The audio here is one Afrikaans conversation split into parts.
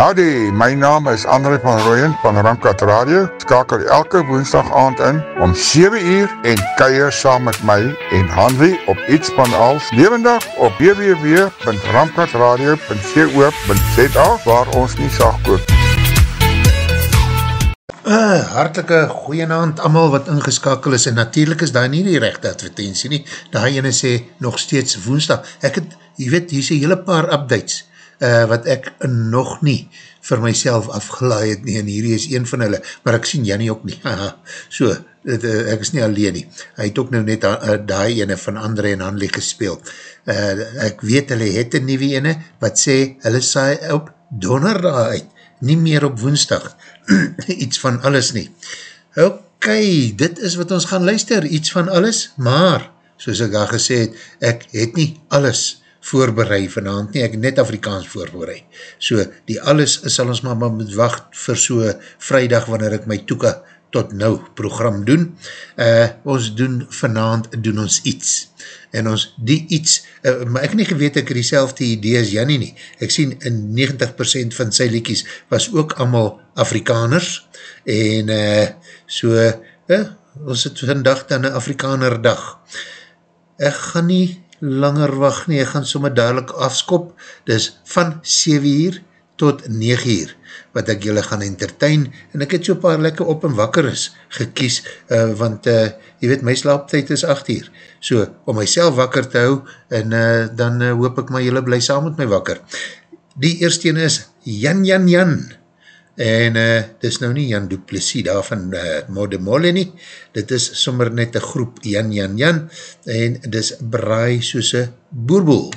Howdy, my naam is André van Rooyen van Ramkat Radio. Skakel elke woensdag aand in om 7 uur en keier saam met my en Hanley op iets van als levendig op www.ramkatradio.co.za waar ons nie sag koop. Uh, hartelike goeienaand amal wat ingeskakel is en natuurlijk is daar nie die rechte advertentie nie. Daar ene sê nog steeds woensdag. Ek het, jy weet, hier sê hele paar updates uh, wat ek nog nie vir myself afgelaai het nie, en hierdie is een van hulle, maar ek sien Jannie ook nie, so, het, uh, ek is nie alleen nie, hy het ook nou net uh, daai ene van André en Hanley gespeel, uh, ek weet hulle het een nieuwe ene, wat sê, hulle saai op donderdag uit, nie meer op woensdag, iets van alles nie, ok, dit is wat ons gaan luister, iets van alles, maar, soos ek al gesê het, ek het nie alles voorbereid vanavond nie, ek net Afrikaans voorbereid. So, die alles sal ons maar moet wacht vir so vrijdag wanneer ek my toeka tot nou program doen. Uh, ons doen vanavond, doen ons iets. En ons die iets, uh, maar ek nie geweet ek die selfde idee as Jannie nie. Ek sien in 90% van sy liekies was ook allemaal Afrikaners en uh, so, uh, ons het vandag dan een Afrikaner dag. Ek gaan nie langer wacht nie, ek gaan sommer dadelijk afskop, dis van 7 uur tot 9 uur, wat ek julle gaan entertain, en ek het so paar lekker op en wakker is gekies, uh, want uh, jy weet, my slaaptijd is 8 uur, so om myself wakker te hou, en uh, dan uh, hoop ek maar julle bly saam met my wakker. Die eerste ene is Jan Jan Jan, en uh, dit is nou nie Jan Duplessis daar van uh, Mode Molle nie, dit is sommer net een groep Jan Jan Jan, en dit is braai soos een boerboel.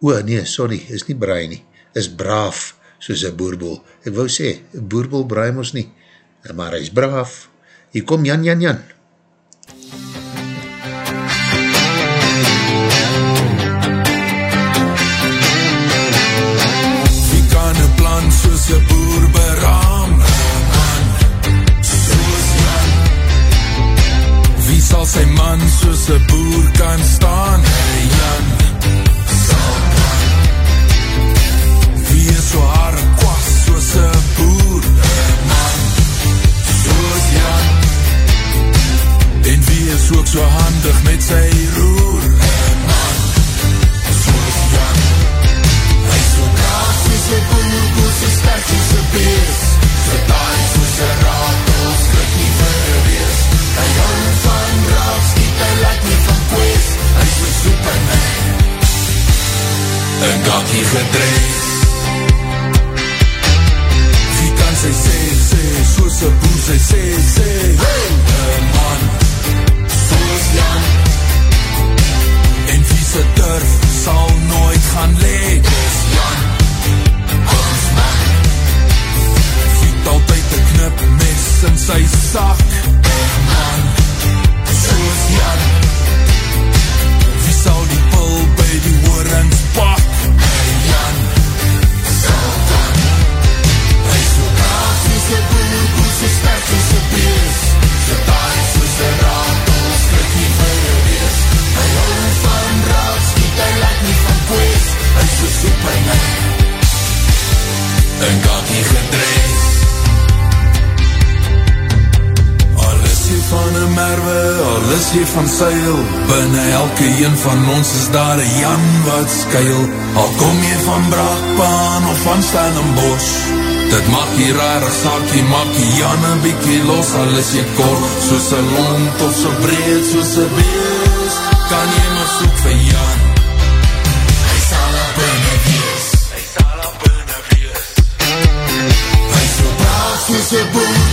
O nee, sorry, is nie braai nie, is braaf soos een boerboel. Ek wou sê, boerboel braai ons nie, maar hy is braaf. Hier kom Jan Jan Jan. Sal sy man soos een boer kan staan? Hey Jan, sal man Wie is so haar kwas soos een boer? Hey man, soos Jan. En wie is ook so handig met sy roer? Hey man, soos Jan. Hy so braaf soos boer, boer so sterk soos een beest So taai soos een ratel, skrik nie vir een wees Hy hou van braaf, skiet hy laat nie van kwees Hy is so superman Een kakkie gedrees Wie kan sy sê, sê, soos een boer sy sê, sê Hey, een man, soos Jan En wie sy durf, sal nooit gaan lee Dis Jan, Viet altyd een knip mes in sy sak. Man, soos Jan. Wie sal die pul by die oorings pak? Hey Jan, sal dan Hy so braaf soos een boer, boer so sterk soos een bees. So taai soos een ratel, skrik nie vir een wees Hy hou van braaf, skiet hy laat nie van kwees Hy so superman Een kakkie gedrees jy van een merwe, al is jy van seil. Binnen elke een van ons is daar een Jan wat skuil Al kom jy van Braakbaan of van Stellenbosch. Dit maak jy rarig saak, jy maak jy Jan een bykie los. Al is jy kort, soos een lont of so breed soos een bees Kan jy maar soek vir Jan. Hy sal al binnen wees. Hy sal al binnen wees. Hy so braaf soos een boer,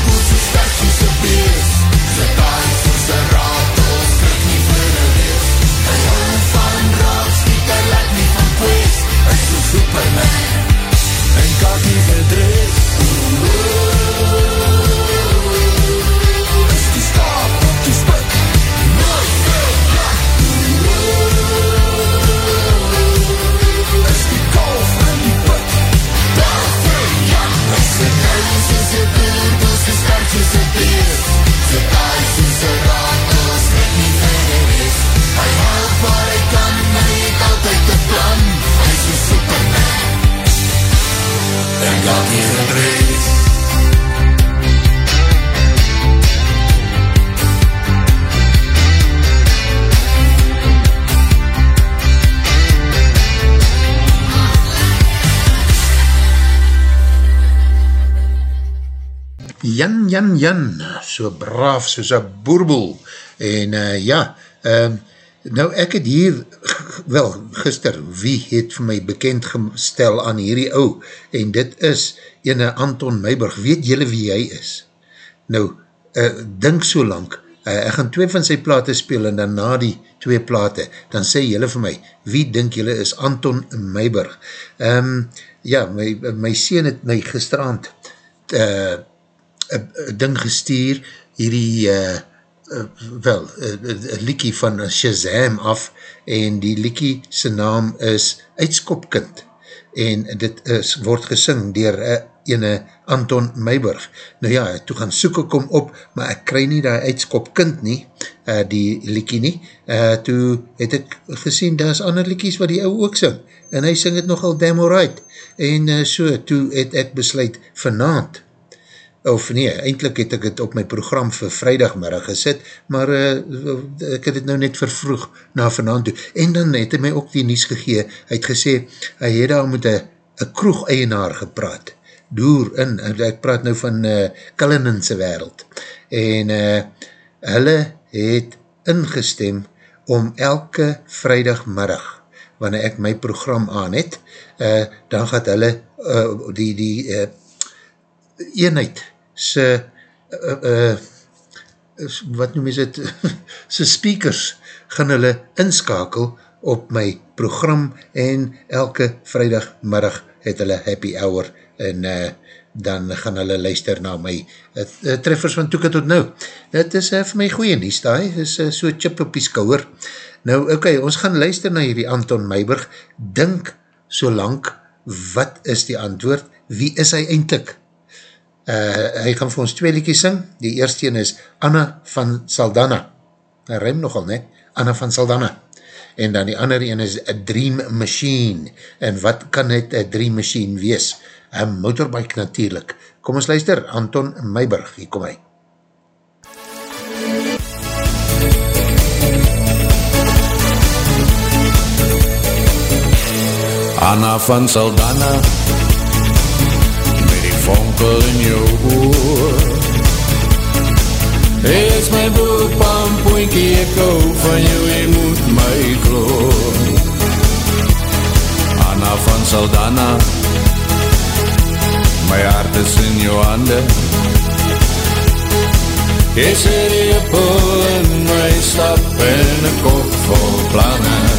Jan, Jan, so braaf soos een boerboel. En uh, ja, um, nou ek het hier, wel, gister, wie het vir my bekend gestel aan hierdie ou, en dit is ene Anton Meiburg, weet jylle wie hy is? Nou, uh, dink so lang, uh, ek gaan twee van sy plate speel, en dan na die twee plate, dan sê jylle vir my, wie dink jylle is Anton Meiburg? Um, ja, my, my sien het my gestraand, eh, uh, ding gestuur, hierdie, uh, uh, wel, een liekie van Shazam af, en die liekie sy naam is Uitskopkind, en dit is, word gesing dier uh, ene Anton Meiburg. Nou ja, toe gaan soek ek om op, maar ek krij nie die Uitskopkind nie, uh, die liekie nie, uh, toe het ek gesien, daar is ander liekies wat die ou ook sing, en hy sing het nogal damn alright, en uh, so, toe het ek besluit, vanavond, of nee, eindelijk het ek het op my program vir vrijdagmiddag gesit, maar uh, ek het het nou net vervroeg na vanavond toe, en dan het hy my ook die nies gegee, hy het gesê, hy het daar met een kroeg-eienaar gepraat, door in, ek praat nou van uh, Cullinanse wereld, en uh, hulle het ingestem om elke vrijdagmiddag, wanneer ek my program aan het, uh, dan gaat hulle uh, die, die uh, eenheid sy uh, uh, wat noem is het sy speakers gaan hulle inskakel op my program en elke vrijdagmiddag het hulle happy hour en uh, dan gaan hulle luister na my uh, treffers van toeke tot nou. Het is uh, vir my goeie nies daar, het is uh, so chip op die skouwer. Nou oké, okay, ons gaan luister na hierdie Anton Meiburg, dink so lang, wat is die antwoord, wie is hy eindelijk? Uh, hy gaan vir ons twee liedjes sing. Die eerste een is Anna van Saldana. Hy ruim nogal, ne? Anna van Saldana. En dan die andere een is A Dream Machine. En wat kan het A Dream Machine wees? Een motorbike natuurlijk. Kom ons luister, Anton Meiburg, hier kom hy. Anna van Saldana vonkel in jou oor. Is my boekpan poinkie, ek hou van jou, jy moet my kloor Anna van Saldana My hart is in jou hande. Jy sê die appel in my stap en ek kop vol plannen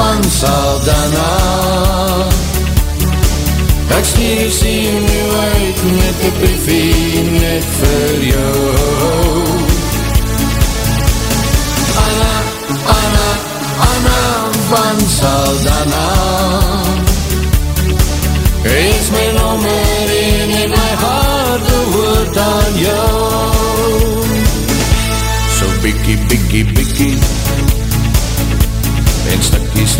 van Saldana Ek stuur sien nu uit met die briefie net vir jou. Anna, Anna, Anna van Saldana Is my nommer en in my hart behoort aan jou. So bikkie, bikkie, bikkie en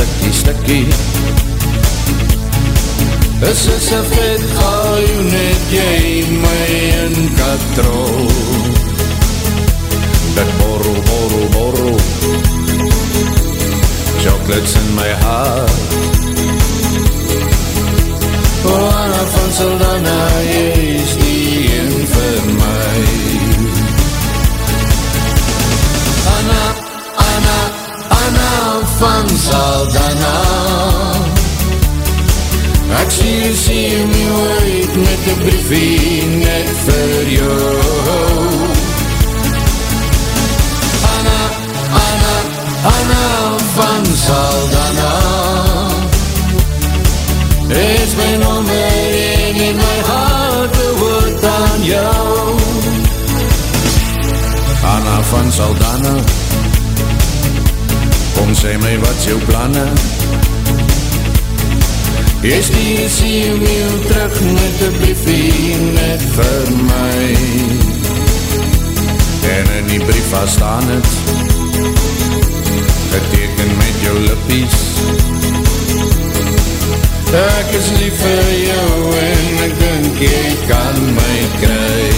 stikkie, stikkie, Is is a vet gauw net jy my in katrol. Dat borrel, borrel, borrel. Chocolates in my haar Oh Anna van Saldana, jy is van Saldana Ek sê jy sê my ooit met die briefie net vir jou. Anna, Anna, Anna van Saldana Is my nommer en in my hart behoort aan jou. Anna van Saldana sê my wat jou planne Jy stuur sê jou mail terug met een briefie net vir my? En in die brief was staan het Geteken met jou lippies. Ek is lief vir jou en ek dink jy kan my kry.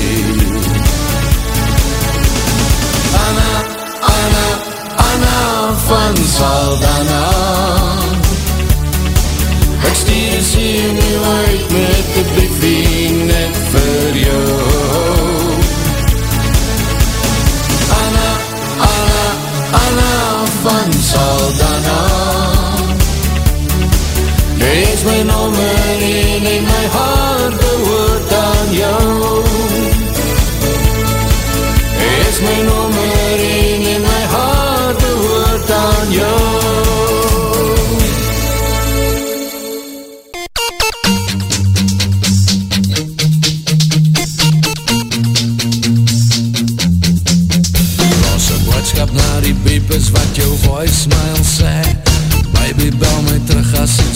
Anna, Anna, Anna van Saldana Ek stuur sien nie uit met die briefie net vir jou. Anna, Anna, Anna van Saldana Jy is my nommer en in my hart behoort aan jou. Jy is my nommer voicemail sê Baby bel my terug as ek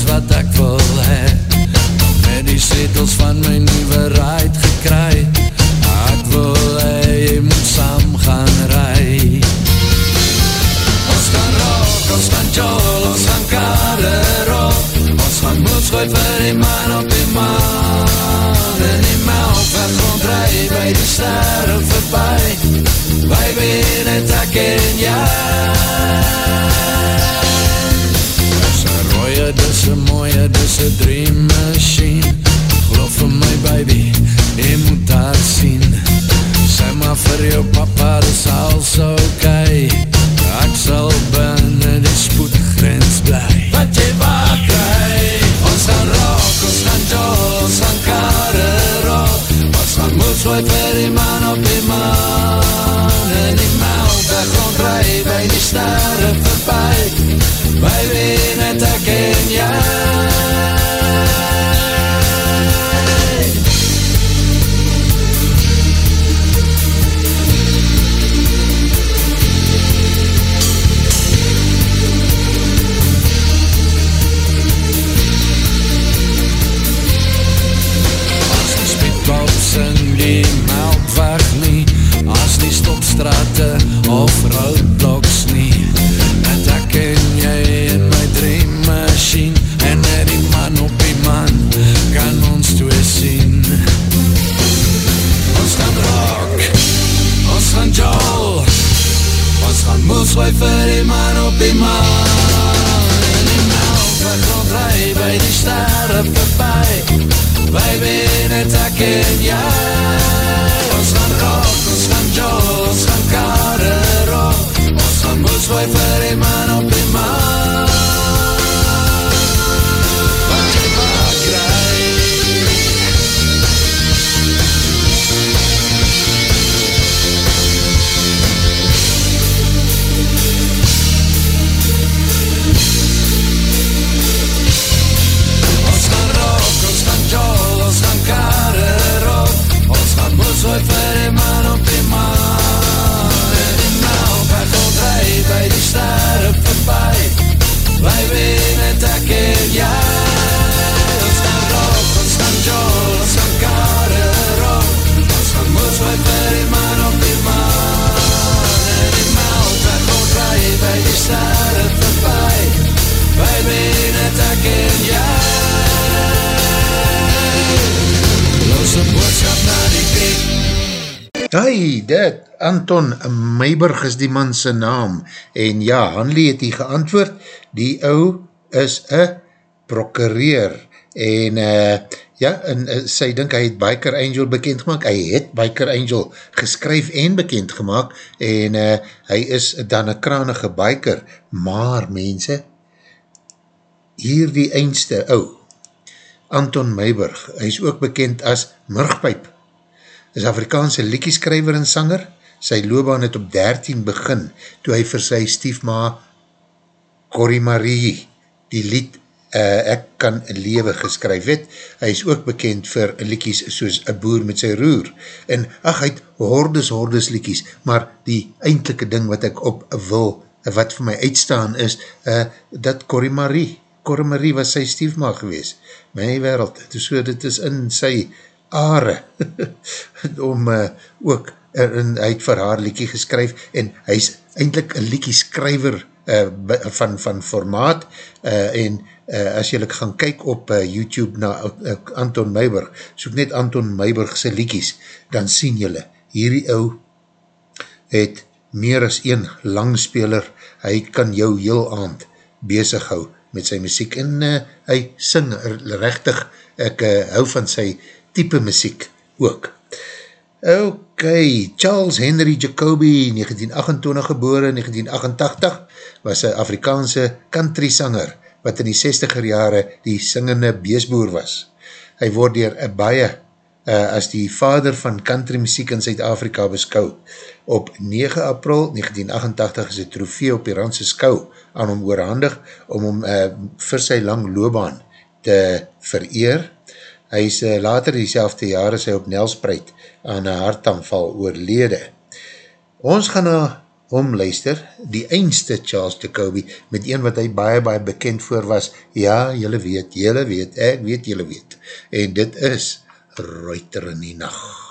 Meiberg is die man sy naam, en ja, Hanlie het hier geantwoord, die ou is een prokureur, en uh, ja, en uh, sy dink hy het Biker Angel bekend gemaakt, hy het Biker Angel geskryf en bekend gemaakt, en uh, hy is dan een kranige biker, maar mense, hier die eindste ou, Anton Meiberg, hy is ook bekend as Murgpijp, is Afrikaanse liekieskrijver en sanger, sy loopbaan het op 13 begin, toe hy vir sy stiefma Corrie Marie die lied uh, Ek kan lewe geskryf het. Hy is ook bekend vir liekies soos Een boer met sy roer. En ach, hy het hordes, hordes liekies, maar die eindelike ding wat ek op wil, wat vir my uitstaan is, uh, dat Corrie Marie, Corrie Marie was sy stiefma gewees, my wereld, so dit is in sy are, om uh, ook, en hy het vir haar liekie geskryf, en hy is eindelijk een liekie skryver uh, van, van formaat uh, en uh, as jylle gaan kyk op uh, YouTube na uh, Anton Meiberg, soek net Anton Meiberg sy liekies, dan sien jylle, hierdie ou het meer as een langspeler, hy kan jou heel aand bezig hou met sy muziek en uh, hy sing rechtig, ek uh, hou van sy type muziek ook. Ok, Charles Henry Jacobi, 1928 geboren, 1988, was een Afrikaanse country sanger, wat in die 60er jare die singende beesboer was. Hy word dier een baie uh, as die vader van country muziek in Zuid-Afrika beskou. Op 9 april 1988 is die trofee op die randse skou aan hom oorhandig om hom uh, vir sy lang loopbaan te vereer. Hy is uh, later die selfde jare sy op Nelspreid aan een hartaanval oorlede. Ons gaan na hom luister, die eindste Charles Jacobi, met een wat hy baie, baie bekend voor was, ja, jylle weet, jylle weet, ek weet, jylle weet, en dit is Reuter in die nacht.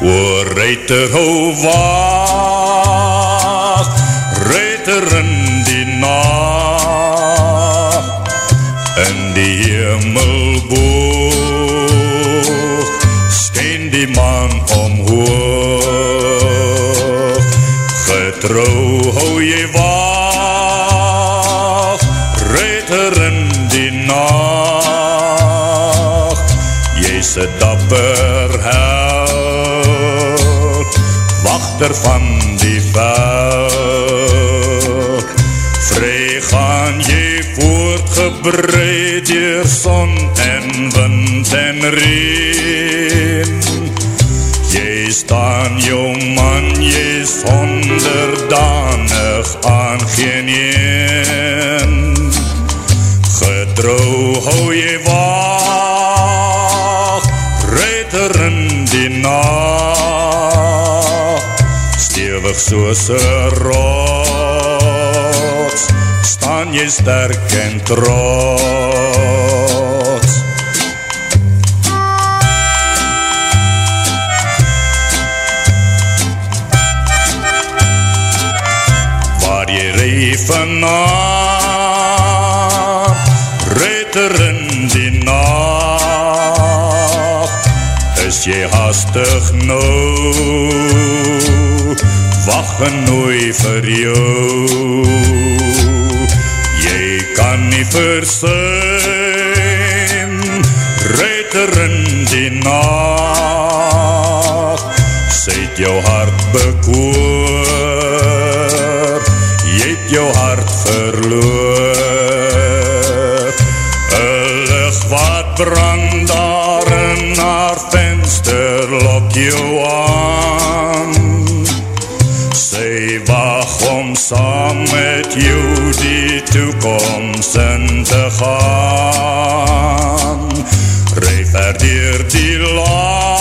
O, Reuter, ho, wacht, Reuter in die nacht, wachter van die veld, vry gaan jy voortgebreid dier son en wind en reen. Jy staan jou man, jy is onderdanig aan geen een. Getrouw hou jy wacht, soos rots, staan jy sterk en trots. Waar jy ree vanaf, reiter in die nacht, is jy hastig nou, wacht en nooi vir jou. Jy kan nie versuim, reiter in die nacht, sy het jou hart bekoor, met jou die toekomst in te gaan. Rij verdier die laan,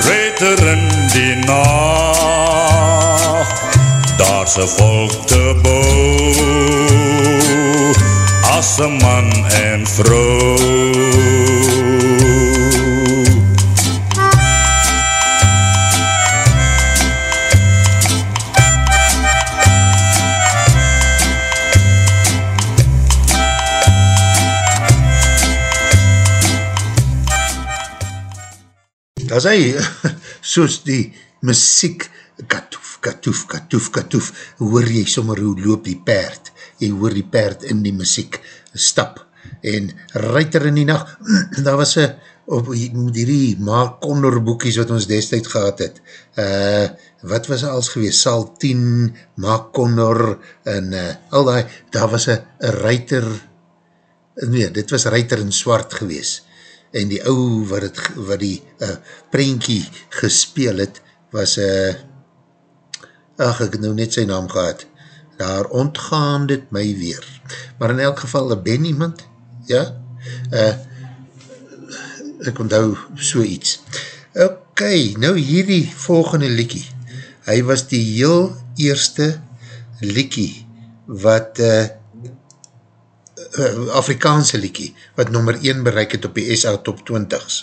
reiter in die nacht. Daar's een volk te bouw, as een man en vrou. As hy, soos die muziek, katoef, katoef, katoef, katoef, hoor jy sommer hoe loop die paard, jy hoor die paard in die muziek stap, en reiter in die nacht, daar was een, op die Maak Kondor boekies wat ons destijds gehad het, uh, wat was als gewees, Sal 10, Maak Kondor, en uh, al die, daar was een reiter, nee, dit was reiter in swart gewees, en die ou wat, het, wat die uh, prentjie gespeel het, was, uh, ach, ek het nou net sy naam gehad, daar ontgaan dit my weer. Maar in elk geval, ben iemand, ja, uh, ek onthou so iets. Ok, nou hierdie volgende liekie, hy was die heel eerste liekie, wat uh, uh, Afrikaanse liekie, wat nummer 1 bereik het op die SA Top 20s.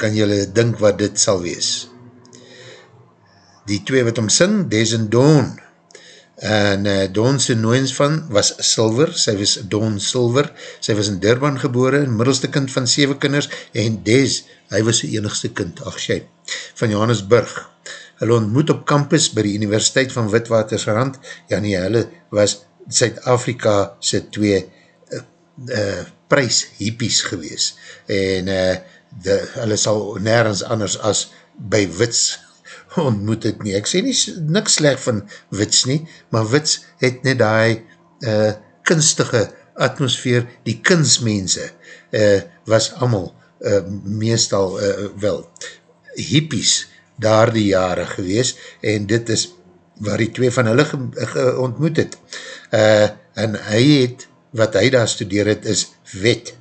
Kan jylle dink wat dit sal wees? Die twee wat om sing, Des en Dawn, en uh, Dawn sy nooiens van was Silver, sy was Dawn Silver, sy was in Durban gebore, middelste kind van 7 kinders, en Des, hy was sy enigste kind, ach sy, van Johannesburg. Hulle ontmoet op campus by die Universiteit van Witwatersrand, ja nie, hulle was Zuid-Afrika sy twee uh, uh, prijs hippies gewees, en uh, de, hulle sal nergens anders as by Wits ontmoet het nie. Ek sê nie niks sleg van Wits nie, maar Wits het net die uh, kunstige atmosfeer, die kunstmense uh, was allemaal uh, meestal uh, wel hippies daar die jare gewees en dit is waar die twee van hulle ge, ge ontmoet het. Uh, en hy het, wat hy daar studeer het, is wet.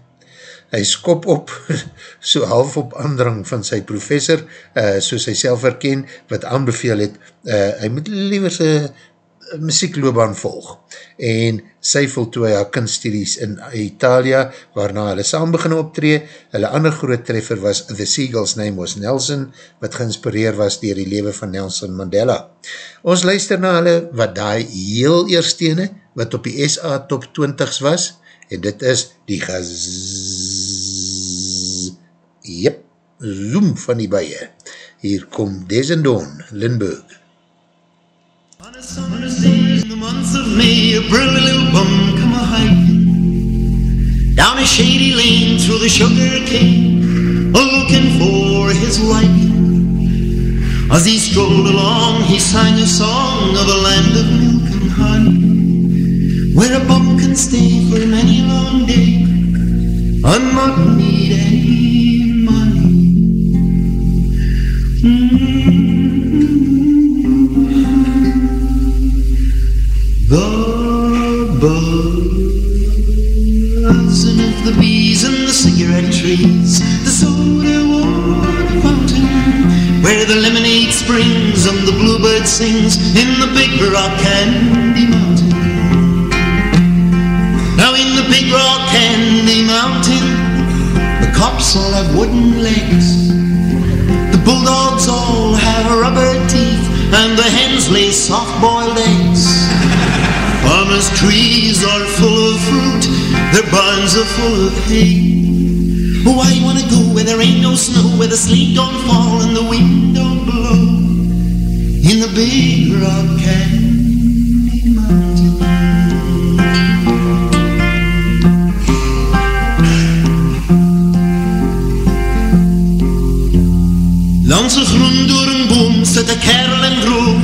Hy skop op, so half op aandrang van sy professor, uh, soos hy self herken, wat aanbeveel het, uh, hy moet liever sy muziekloobaan volg. En sy voltooi haar kunststudies in Italia, waarna hulle saam begin optree. Hulle ander groot treffer was The Seagull's Name Was Nelson, wat geïnspireer was dier die leven van Nelson Mandela. Ons luister na hulle, wat die heel eerstene, wat op die SA top 20's was, en dit is die gazzzz Jep, zoom van die baie. Hier kom Desendon, Lindbergh. A in the months of May, a burly little bum come a hiking down a shady lane through the sugar cane, looking for his life. As he strolled along, he sang a song of a land of milk and honey, where a bum can stay for many long days and not need any The sings in the big rock candy mountain. Now in the big rock candy mountain, the cops all have wooden legs, the bulldogs all have rubber teeth, and the hens lay soft-boiled eggs. Farmers' trees are full of fruit, their barns are full of hay. Why you wanna go where there ain't no snow, where the sleet don't fall and the wind don't blow? In the big rock mountain. Langs een groen door een boom zit een kerel en droom.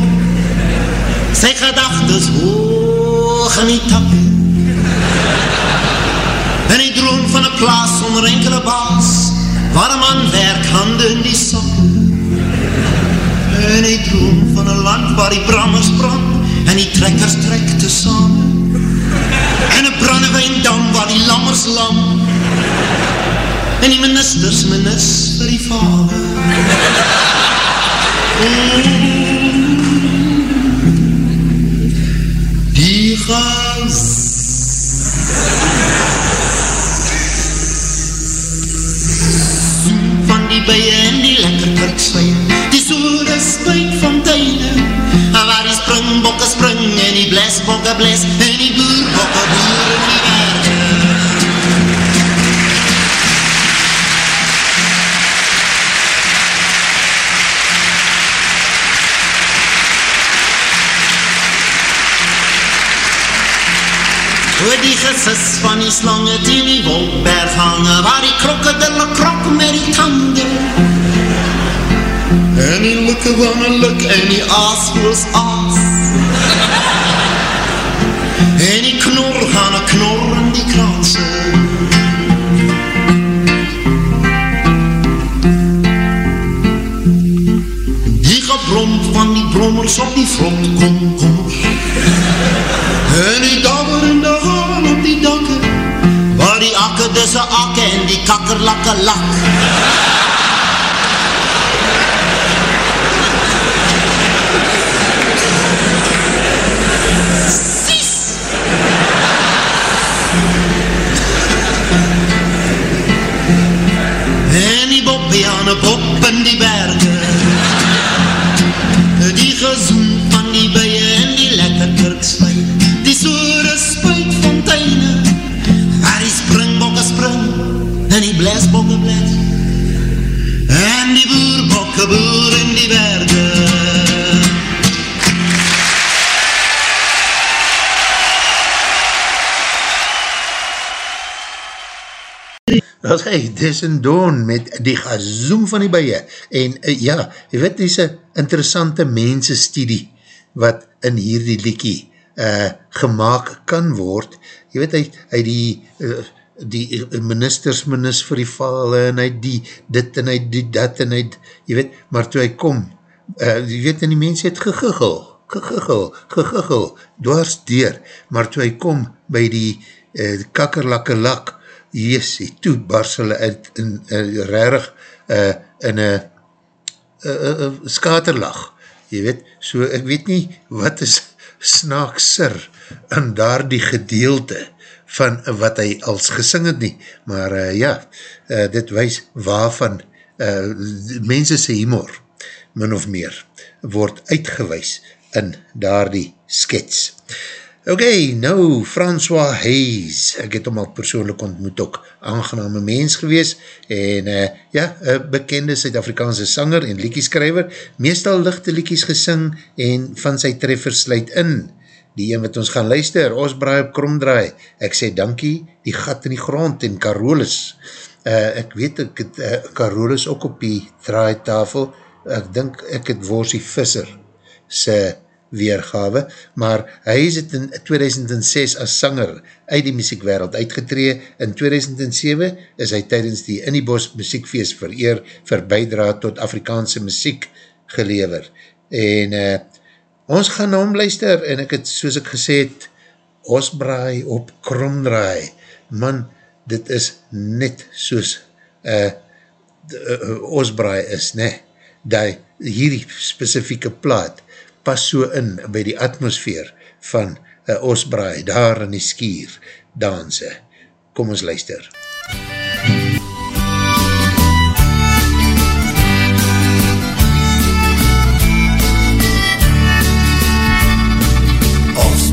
Zijn gedachtes hoog in die takken. En ik droom van een plaats zonder enkele baas, waar een man werkhanden waar die brammers brand en die trekkers trekt samen. En een brandewijndam waar die lammers lam. En die ministers minister die vader. gas Van die bijen en die lekker bles En die boerbokke boer in die werken Oor die gesis van die slange die die wolkberg hange Waar die krokodille krok met die tanden En die lukke wanne luk en die aas voels aas die knor gaan a knor in die kraanse Die gebrom van die brommers op die vlot. Kom kom. En die dabber in de haan op die dakke Waar die akke dis a akke en die kakkerlakke lak En die bobbejaane pop in die berge Die gezoem Dat hy, dis en doon met die gazoom van die bije. En uh, ja, jy weet, dis een interessante mensestudie wat in hierdie liekie uh, gemaakt kan word. Jy weet, hy, hy die, uh, die ministers minis vir die vale en hy die dit en hy die dat en hy, jy weet, maar toe hy kom, uh, jy weet, en die mens het gegiggel, gegiggel, gegiggel, dwars deur, maar toe hy kom by die uh, kakkerlakke lak, Jees, die toe bars hulle uit in, in rarig uh, in een skaterlag. Je weet, so ek weet nie wat is snaakser aan daar die gedeelte van wat hy als gesing het nie. Maar uh, ja, uh, dit wees waarvan uh, mensense humor, min of meer, word uitgewys in daar die skets. Ok, nou François Hayes, ek het hom al persoonlijk ontmoet ook, aangename mens gewees, en uh, ja, bekende Suid-Afrikaanse sanger en liekieskrijver, meestal lichte liekies gesing, en van sy treffers sluit in, die een wat ons gaan luister, Osbraai op Kromdraai, ek sê dankie, die gat in die grond, en Carolus, uh, ek weet ek het uh, Carolus ook op die draaitafel, ek dink ek het Worsie Visser, sy weergawe, maar hy is het in 2006 as sanger uit die muziekwereld uitgetree. In 2007 is hy tydens die Inniebos muziekfeest vereer vir bijdra tot Afrikaanse muziek gelever. En uh, ons gaan na hom luister en ek het, soos ek gesê het, Osbraai op Kromdraai. Man, dit is net soos uh, uh, Osbraai is, ne? Die, hierdie specifieke plaat, pas so in by die atmosfeer van uh, Osbraai, daar in die skier, danse. Kom ons luister. Osbraai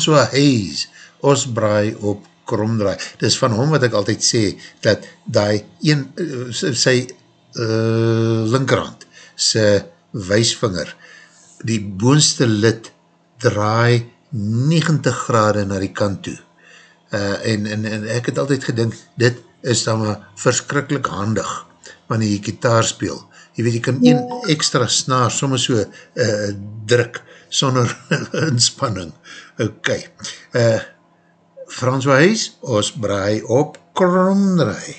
François Hayes, ons braai op kromdraai. Dis van hom wat ek altyd sê, dat die een, sy uh, linkerhand, sy wijsvinger, die boonste lid draai 90 grade na die kant toe. Uh, en, en, en ek het altyd gedink, dit is dan maar verskrikkelijk handig, wanneer jy gitaar speel. Jy weet, jy kan een extra snaar soms so uh, druk, sonder inspanning. Ok. Uh, Frans Wijs, ons braai op kromdraai.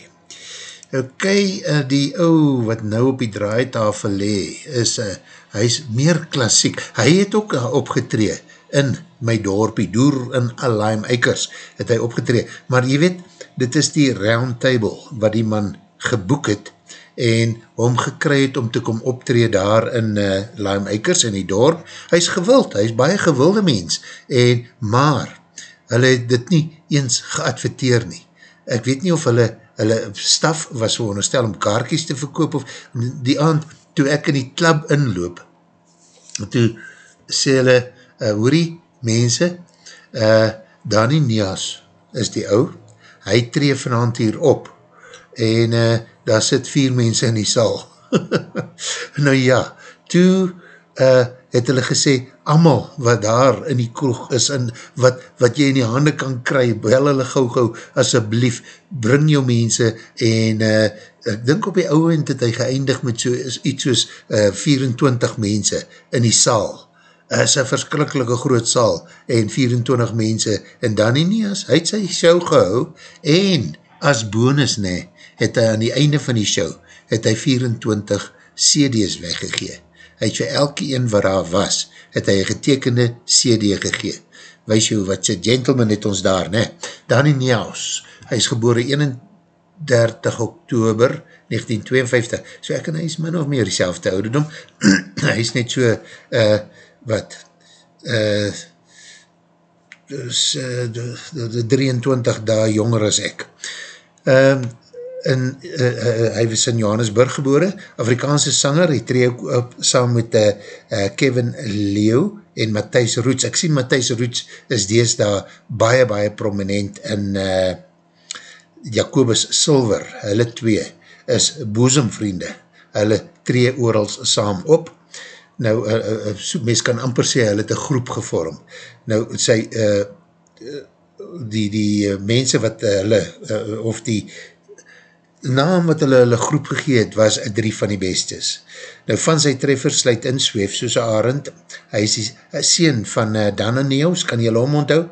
Ok, uh, die ou wat nou op die draaitafel lee, is, uh, hy is meer klassiek. Hy het ook uh, opgetree in my dorpie, Doer in Alaim Eikers, het hy opgetree. Maar jy weet, dit is die round table wat die man geboek het en hom gekry het om te kom optree daar in uh, Lime Eikers in die dorp. Hy is gewild, hy is baie gewilde mens, en maar, hulle het dit nie eens geadverteer nie. Ek weet nie of hulle, hulle staf was so onderstel om kaartjes te verkoop, of die aand, toe ek in die klub inloop, toe sê hulle, uh, hoorie, mense, uh, Dani Nias is die ou, hy tree vanavond hier op, en uh, daar sit vier mense in die saal. nou ja, toe uh, het hulle gesê, amal wat daar in die kroeg is, en wat, wat jy in die hande kan kry, bel hulle gauw gauw, asjeblief, bring jou mense, en uh, ek dink op die ouwe het hy geëindig met so, iets soos uh, 24 mense in die saal, is een verskrikkelijke groot saal, en 24 mense, en dan nie as, hy het sy show gehou, en as bonus ne, het hy aan die einde van die show, het hy 24 CD's weggegee. Hy het vir elke een waar daar was, het hy een getekende CD gegee. Wees jy wat sy gentleman het ons daar, ne? Danny Niaus, hy is gebore 31 oktober 1952, so ek en hy is min of meer die selfde ouderdom, hy is net so, uh, wat, uh, dus, uh, de, de, de 23 daar jonger as ek. Um, in, uh, uh, hy was in Johannesburg gebore, Afrikaanse sanger, hy tree ook op saam met uh, uh, Kevin Leo en Matthijs Roets. Ek sien Matthijs Roets is dees daar baie, baie prominent in uh, Jacobus Silver, hulle twee is boezemvriende, hulle tree oorals saam op. Nou, uh, uh, so, mens kan amper sê, hulle het een groep gevorm. Nou, sy, uh, die, die mense wat uh, hulle, uh, of die naam wat hulle hulle groep gegeet was drie van die bestes. Nou van sy treffers sluit in Sweef soos arend, hy is die sien van uh, Dan en Neos, kan jy om onthou?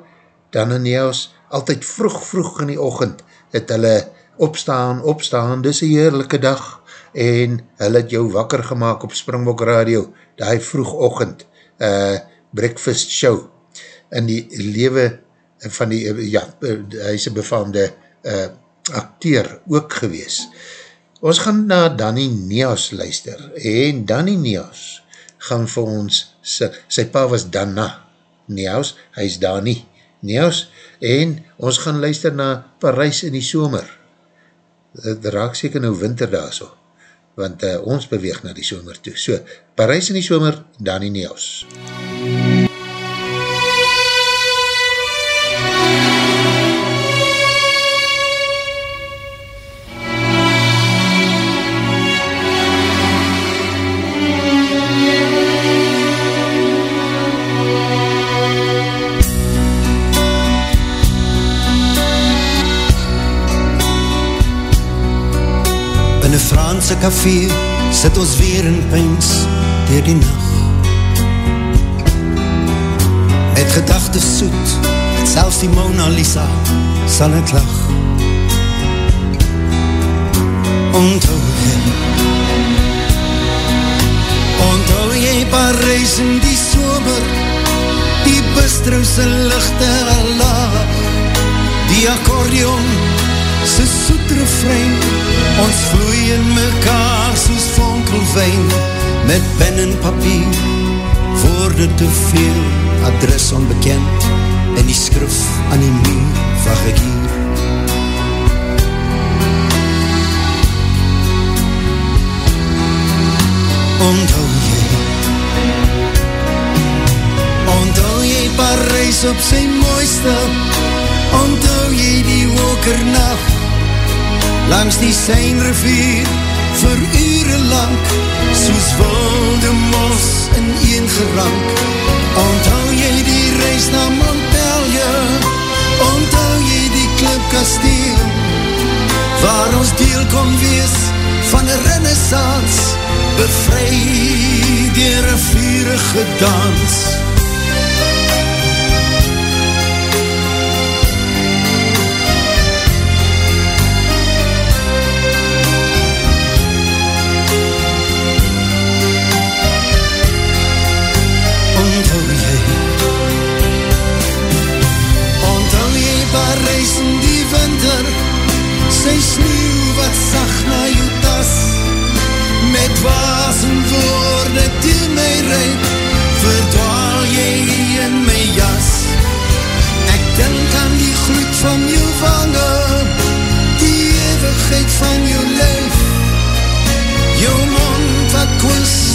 Dan en Neos, altyd vroeg vroeg in die ochend, het hulle opstaan, opstaan, dis een heerlijke dag, en hulle het jou wakker gemaakt op Springbok Radio, die vroeg ochend, uh, breakfast show, in die lewe van die, ja, hy is een befaamde uh, acteur ook gewees. Ons gaan na Danny Neos luister en Danny Neos gaan vir ons, sy, sy pa was Danna Neos, hy is Danny Neos en ons gaan luister na Parijs in die somer. Het raak seker nou winter daar so, want uh, ons beweeg na die somer toe. So, Parijs in die somer, Danny Neos. MUZIEK Franse café sit ons weer in pijns dier die nacht. Met gedachte soet, het selfs die Mona Lisa sal het lach. Onthou jy, onthou jy Parijs in die somer, die bistrouse lichte Allah, die accordeon, se soet refrein, ons vloei in mekaar soos vonkelwijn, met pen en papier, woorde te veel, adres onbekend, en die skrif aan die muur, vag ek hier. Onthou jy, Parijs op sy mooiste Onthou jy die wokernacht Langs die Seinrivier vir ure lang Soos wilde mos in een gerank? Onthou jy die reis na Montpellier Onthou jy die klipkasteel Waar ons deel kon wees van een renaissance Bevry dier een vurige dans? sy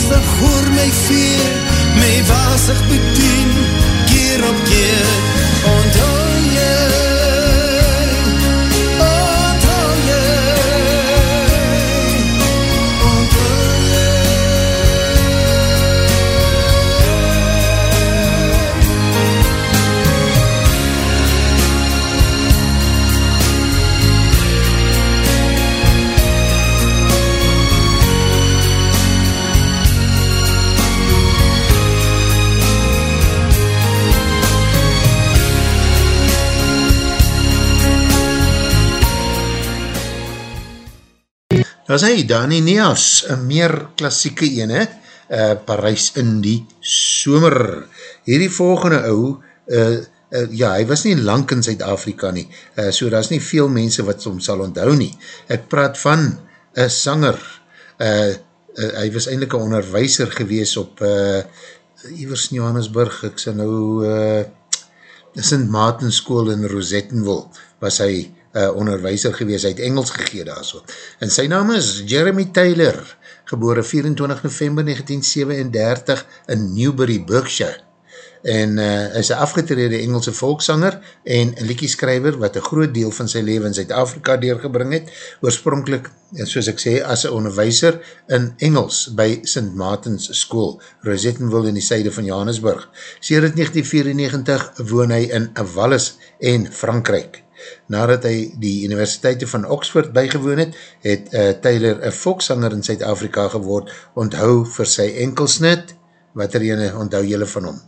koostig hoor my veer my wasig bedien keer op keer Dat is hy, Dani Neas, een meer klassieke ene, uh, Parijs in die somer. Hierdie volgende ou, uh, uh, ja, hy was nie lang in Zuid-Afrika nie, uh, so daar is nie veel mense wat hom sal onthou nie. Ek praat van een sanger, uh, uh, hy was eindelijk een onderwijser gewees op uh, Ivers Johannesburg, ek sê nou, uh, Sint Maarten School in Rosettenville, was hy uh, onderwijzer gewees, uit Engels gegee daar so. En sy naam is Jeremy Taylor, gebore 24 november 1937 in Newbury, Berkshire. En uh, is een afgetrede Engelse volkszanger en liekieskrijver wat een groot deel van sy leven in Zuid-Afrika doorgebring het, oorspronkelijk, soos ek sê, as een onderwijzer in Engels by St. Martins School, Rosettenville in die syde van Johannesburg. Sedert 1994 woon hy in Wallis en Frankrijk. Nadat hy die Universiteit van Oxford bijgewoon het, het uh, Tyler een volkszanger in Zuid-Afrika geword, onthou vir sy enkelsnit, wat er ene onthou jylle van hom.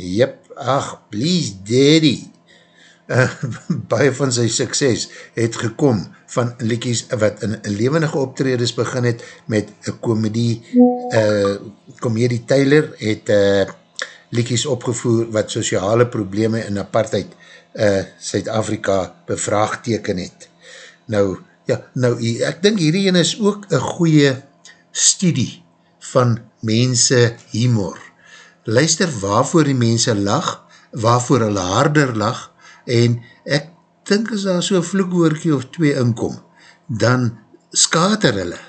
Jep, ach, please daddy. Uh, baie van sy sukses het gekom van likies wat in levendige optredes begin het met een komedie, uh, komedie Tyler het uh, likies opgevoer wat sociale probleme in apartheid Suid-Afrika uh, bevraagteken het. Nou, ja, nou, ek dink hierdie is ook een goeie studie van mense humor. Luister waarvoor die mense lag, waarvoor hulle harder lag, en ek dink as daar so'n vloekwoordkie of twee inkom, dan skater hulle.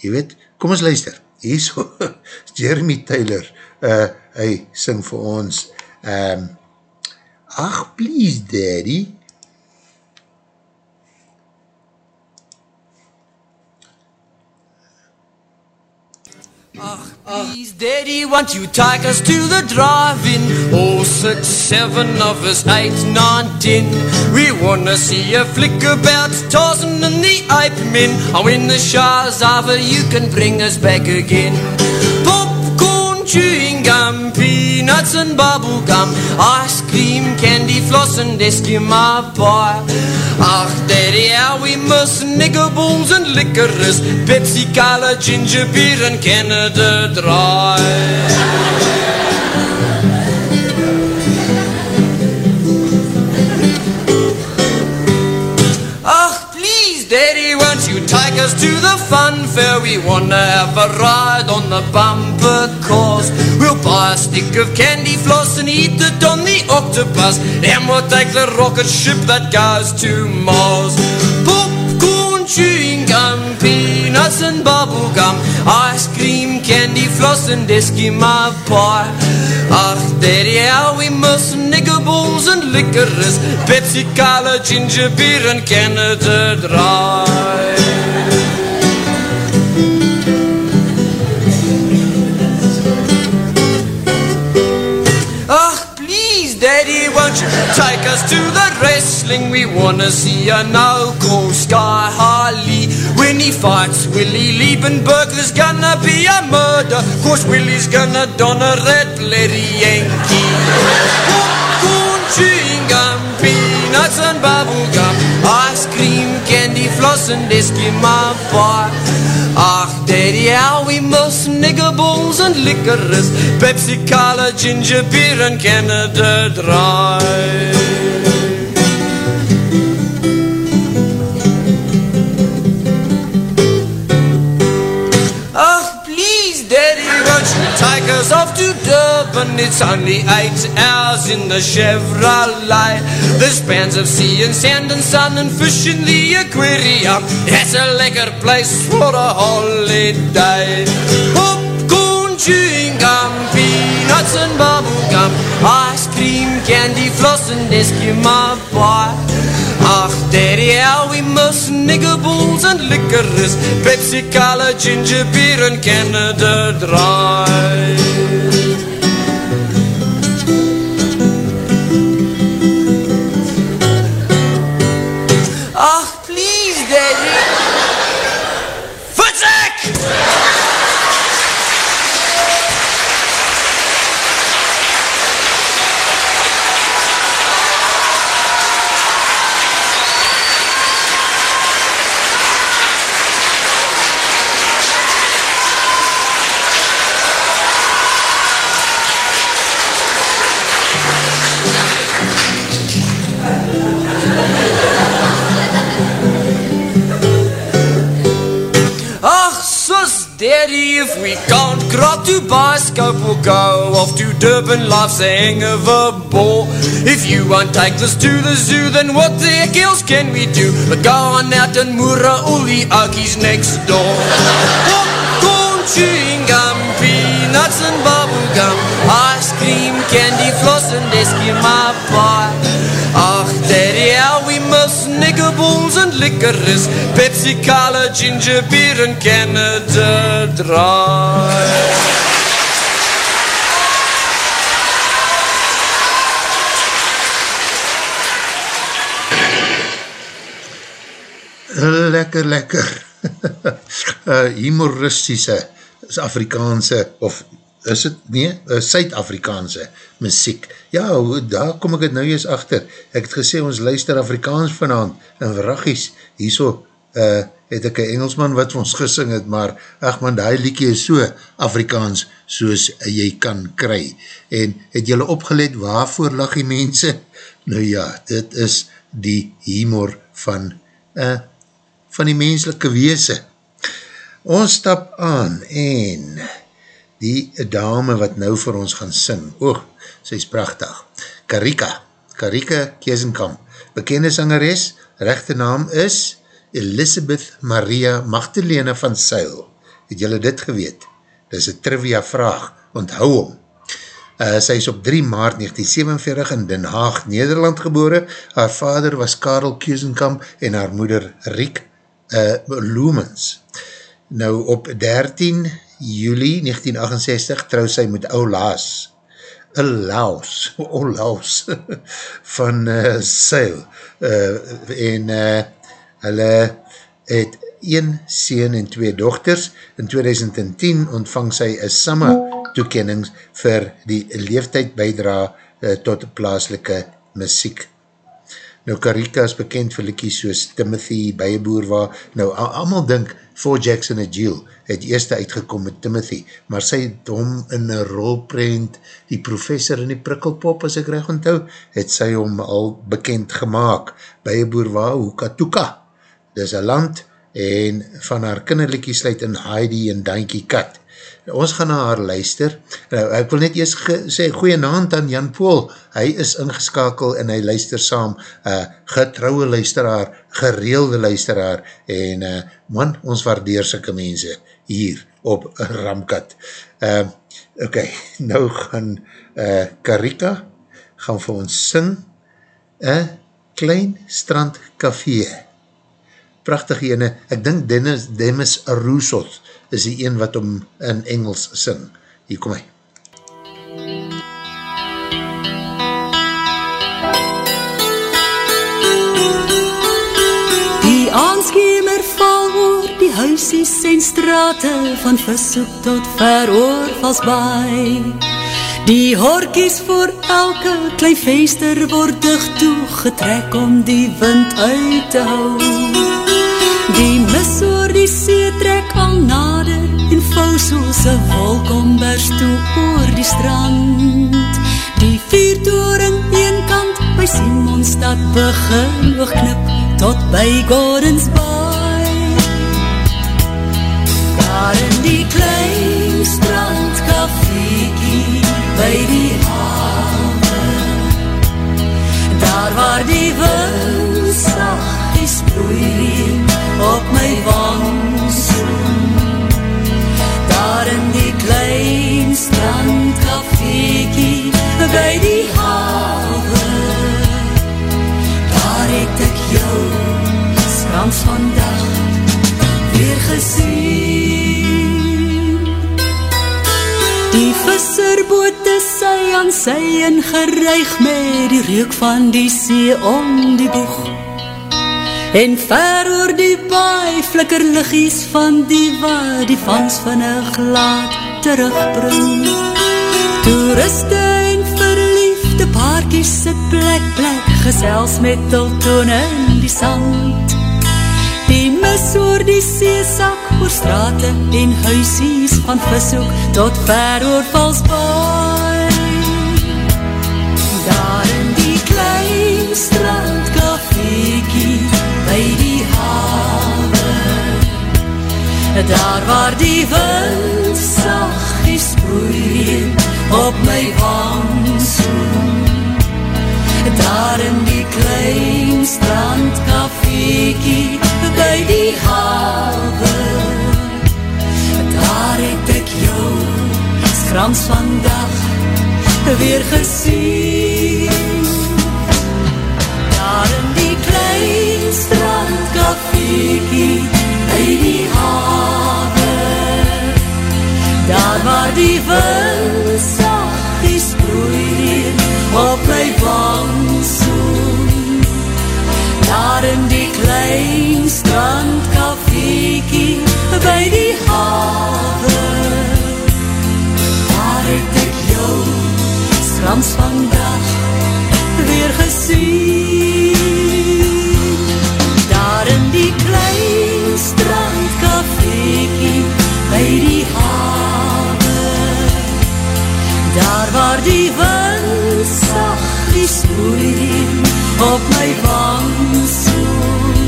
Je weet, kom ons luister, hier so, Jeremy Taylor, uh, hy sing vir ons, um, Ach, please, daddy. Ach, please, daddy, won't you take us to the drive-in? Oh, six, seven of us, eight, nine, ten. We wanna see a flick about Tarzan and the ape men. Oh, when the show's over, you can bring us back again. Popcorn, chewing gum, peanuts and bubble gum, ice cream, candy floss and Eskimo pie. Ach, daddy, how we miss nigger balls and licorice, Pepsi, Cola, ginger beer and Canada Dry. Daddy, won't you take us to the fun fair? We wanna have a ride on the bumper cars. We'll buy a stick of candy floss and eat it on the octopus. And we'll take the rocket ship that goes to Mars. Popcorn, chewing gum, peanuts peanuts and bubble gum, ice cream, candy, floss and Eskimo pie. Ach, daddy, how we miss niggerballs and licorice, Pepsi, Cola, ginger beer and Canada Dry. Daddy, won't you take us to the wrestling? We wanna see a no-call Sky Harley. When he fights Willie Liebenberg, there's gonna be a murder. Cause Willie's gonna don a red bloody Yankee. Popcorn, chewing gum, peanuts and bubble gum, ice cream, flossen, diskie maar boy. Ach, daddy, how we must nigger balls and liquors, Pepsi, cola, ginger beer and Canada Dry. Daddy, won't you take us off to Durban? It's only eight hours in the Chevrolet. There's spans of sea and sand and sun and fish in the aquarium. It's a lekker place for a holiday. Popcorn, chewing gum, peanuts and bubble gum, ice cream, candy, floss and Eskimo pie. Ach, daddy, how we miss niggerballs and licorice, Pepsi, Cola, ginger beer and Canada Dry. Ach, please, daddy. Fitzek! Sus, daddy, if we can't grab to bioscope, we'll go off to Durban, life's a hang of a ball. If you won't take us to the zoo, then what the heck else can we do? But go on out and moora all the Okies next door. Popcorn, chewing gum, peanuts and bubble gum, ice cream, candy, floss and Eskimo pie. Ach, daddy, how we miss niggerballs and licorice, Pepsi, Cola, ginger beer and Canada Dry. Lekker, lekker. uh, humoristische Afrikaanse, of is het nie, uh, Suid-Afrikaanse muziek. Ja, hoe- daar kom ek het nou eens achter. Ek het gesê, ons luister Afrikaans vanavond, en vragies, hierso uh, het ek een Engelsman wat ons gesing het, maar ach man, die liekie is so Afrikaans soos jy kan kry. En het jylle opgelet, waarvoor lag die mense? Nou ja, dit is die humor van uh, van die menselike weese. Ons stap aan en die dame wat nou vir ons gaan sing, oog, sy is prachtig, Karika, Karika Keesenkamp, bekende sangeres, rechte naam is Elisabeth Maria Magdalena van Seil. Het julle dit geweet? Dit is een trivia vraag, onthou hom. Uh, sy is op 3 maart 1947 in Den Haag, Nederland gebore. Haar vader was Karel Keuzenkamp en haar moeder Riek uh, Loemens. Nou op 13 juli 1968 trouw sy met Oulaas, Olaus, Olaus van uh, Seil uh, en uh, hulle het een seen en twee dochters. In 2010 ontvang sy een samme toekenning vir die leeftijd bijdra uh, tot plaaslike muziek. Nou Karika is bekend vir liekies soos Timothy, Bijeboer waar, nou allemaal dink, For Jackson en Jill het eerste uitgekom met Timothy, maar sy het hom in een rolprent, die professor in die prikkelpop, as ek reg onthou, het sy hom al bekend gemaakt. Bijeboer waar, Hukatuka, dis een land, en van haar kinderlikkie sluit in Heidi en Dankie Kat. Ons gaan na haar luister. Nou, ek wil net eers sê goeie naand aan Jan Poel. Hy is ingeskakel en hy luister saam. Uh, getrouwe luisteraar, gereelde luisteraar en uh, man, ons waardeer syke mense hier op Ramkat. Uh, ok, nou gaan uh, Karika gaan vir ons sing een klein strand café. Prachtig ene, ek dink Dennis, Demis Roussos is die een wat om in Engels sing. Hier kom hy. Die aanskemer val oor die huisies en strate van versoek tot ver oor valsbaai. Die horkies voor elke klein venster word dicht toegetrek om die wind uit te hou. Die mis oor die see trek al nader en vou soos een wolk ombers toe oor die strand. Die viertoren een kant by Simonstad begin oogknip tot by Gordons Bay. Daar in die klein strandkafiekie by die haven Daar waar die wind sacht die sproeireen op my wang soen Daar in die klein strandkafiekie by die haven Daar het ek jou skans vandag weer gesien. Die visserbote sy aan sy en gereig met die reuk van die see om die boeg En ver oor die baai flikker liggies van die waar die vans vinnig laat terugbring. Toeriste en verliefde paarkies sit plek plek gesels met Tilton in die sand. Die mis oor die seesak oor strate en huisies van vishoek tot ver oor valsbaai Daar waar die wind sachtjes sproeien op my wang soen Daar in die klein strandkafiekie by die haven Daar het ek jou skrams vandag weer gesien. Daar in die klein strandkafiekie by die haven Daar waar die wind sachtjes broeien op my wang soen Daar in die klein strandkafiekie by die haven Daar het ek jou strams vandag weer gesien by die haven Daar waar die wind sachtjes spoeien op my wang soen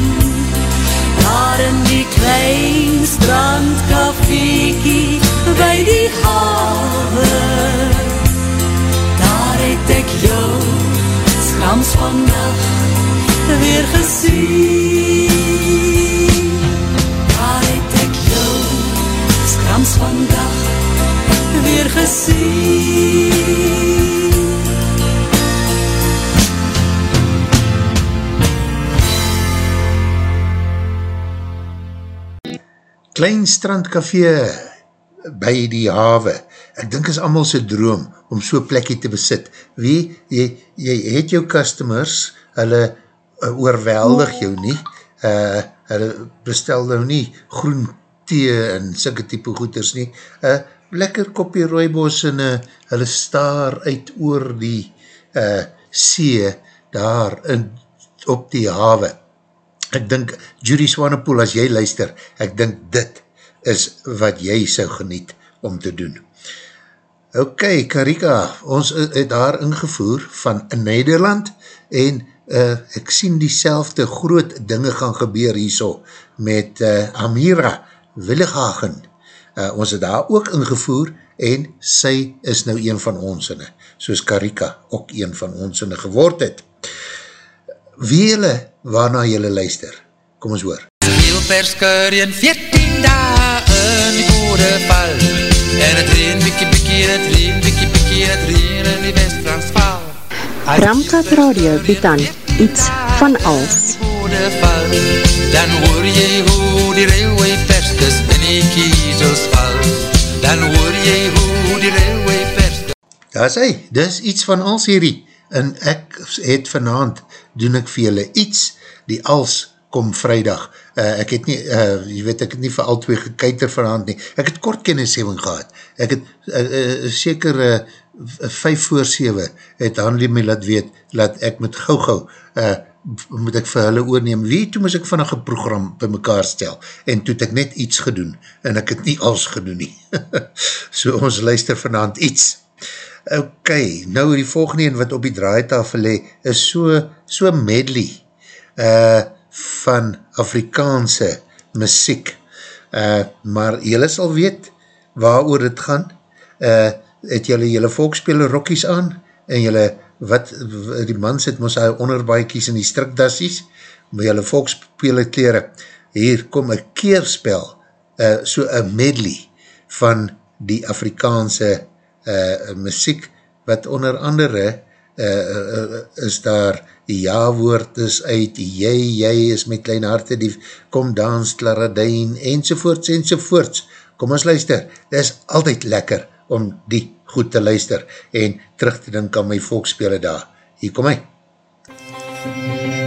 Daar in die klein strandkafiekie by die haven Daar het ek jou skams vandag weer gesien skams vandag weer gesien Klein strandcafé by die hawe. Ek dink is allemaal sy droom om so plekkie te besit. Wie, jy, jy het jou customers, hulle uh, oorweldig jou nie, uh, hulle bestel nou nie groen thee en sikke type goeders nie, uh, lekker kopie rooibos en uh, hulle staar uit oor die uh, see daar in, op die hawe. Ek dink, Judy Swanepoel, as jy luister, ek dink dit is wat jy sou geniet om te doen. Ok, Karika, ons het daar ingevoer van Nederland en uh, ek sien die groot dinge gaan gebeur hierso met uh, Amira Willighagen. uh, ons het daar ook ingevoer en sy is nou een van ons inne, soos Karika ook een van ons inne geword het. Wie jylle waarna jylle luister? Kom ons hoor. Speelpersker in 14 dae in die goede val En het reen, bikkie, bikkie, het reen, bikkie, bikkie, het reen in die West-Transvaal Ramkat Radio bied aan iets van als. Dan hoor jy hoe die railway in die kiezels val. Dan hoor jy hoe die railway perstes... Daar is hy, dis iets van als hierdie. En ek het vanavond, doen ek vir julle iets, die als kom vrijdag. Uh, ek het nie, uh, jy weet, ek het nie vir al twee gekeiter vanavond nie. Ek het kort kennisheving gehad. Ek het uh, uh, seker uh, 5 voor 7 het Hanlie my laat weet, laat ek met gauw gauw, uh, moet ek vir hulle oorneem, wie, toe moes ek vannig een program by mekaar stel, en toe het ek net iets gedoen, en ek het nie als gedoen nie. so ons luister vanavond iets. Ok, nou die volgende een wat op die draaitafel le, is so, so medley uh, van Afrikaanse muziek, uh, maar jylle sal weet waar oor het gaan, uh, het jylle jylle volkspeler rokkies aan, en jylle, wat, die man sit moes hy onderbaikies in die strikdassies, met jylle volkspeler kleren, hier kom een keerspel, uh, so een medley, van die Afrikaanse uh, muziek, wat onder andere, uh, uh, is daar, die ja-woord is uit, jy, jy is met klein harte, die kom dans, klaradijn, enzovoorts, enzovoorts, kom ons luister, dit is altyd lekker, om die goed te luister en terug te dink aan my volkspele daar. Hier kom hy. MUZIEK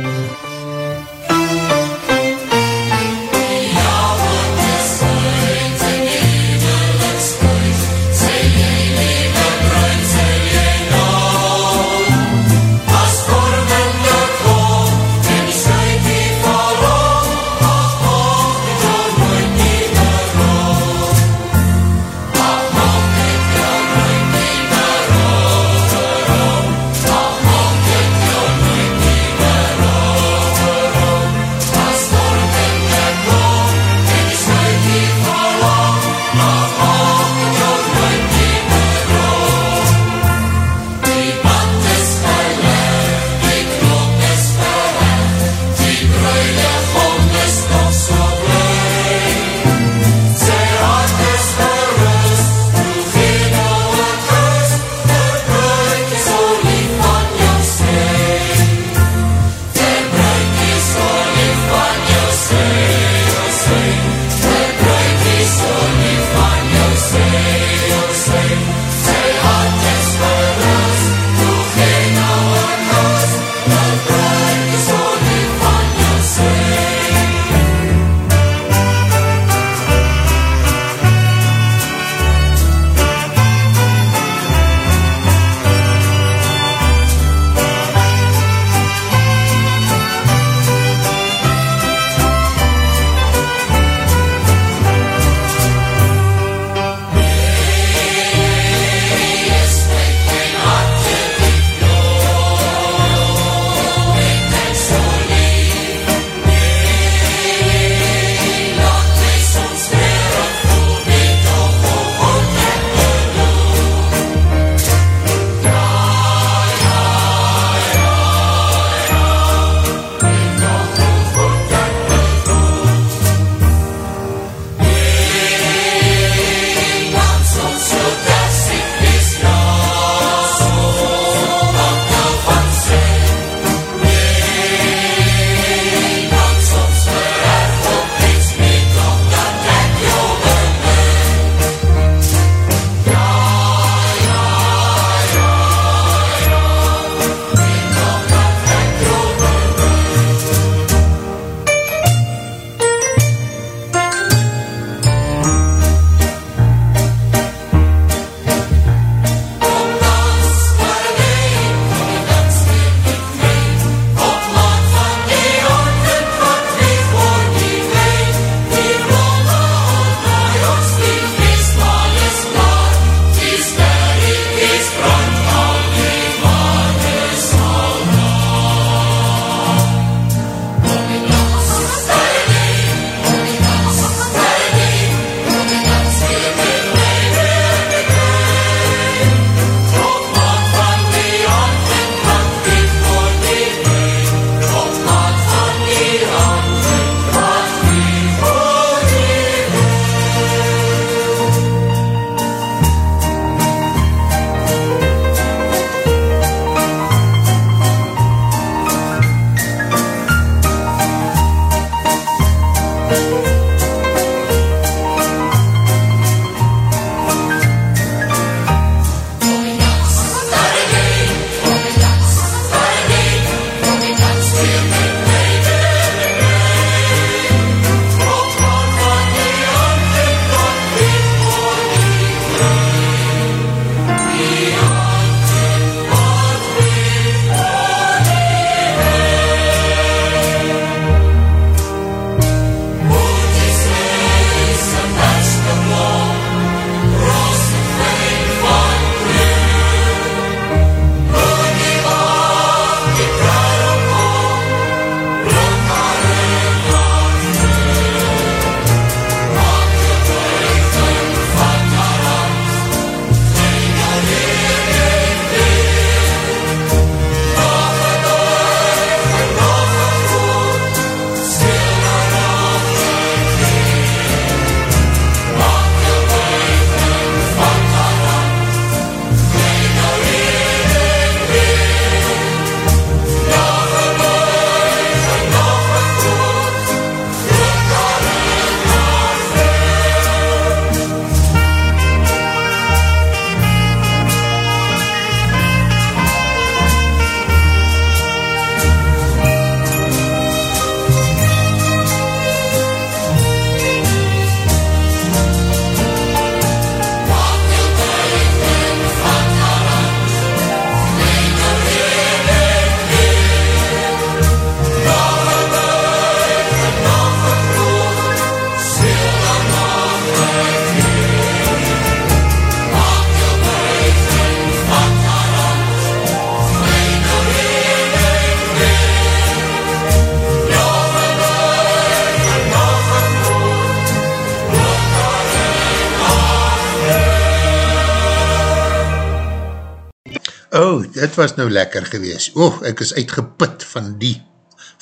het was nou lekker gewees. Oog, ek is uitgeput van die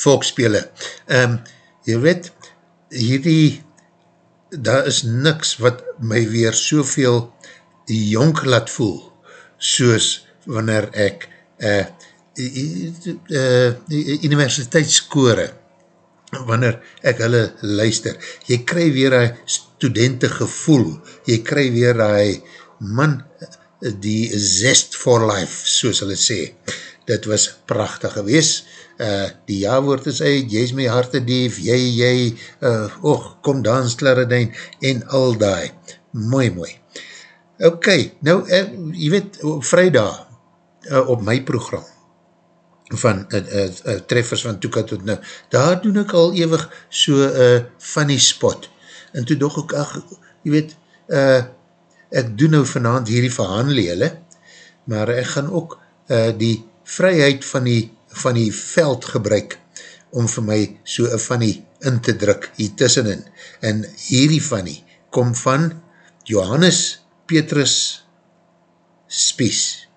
volkspele. Um, jy weet, hierdie, daar is niks wat my weer soveel jonk laat voel, soos wanneer ek uh, uh, universiteitskore, wanneer ek hulle luister, jy kry weer een studente gevoel, jy kry weer een man, die zest for life, soos hulle sê. Dit was prachtig gewees, uh, die ja-woord is uit, jy is my harte dief, jy, jy, uh, och, kom dans, klaradijn, en al die. Mooi, mooi. Ok, nou, uh, jy weet, vrijdag, uh, op my program, van uh, uh, uh, treffers van Toeka tot nou, daar doen ek al ewig so uh, funny spot, en toe doch ek, ach, jy weet, uh, ek doen nou vanavond hierdie verhandelele, maar ek gaan ook uh, die vryheid van die, van die veld gebruik, om vir my so een funny in te druk hier tussenin, en hierdie funny kom van Johannes Petrus Spies,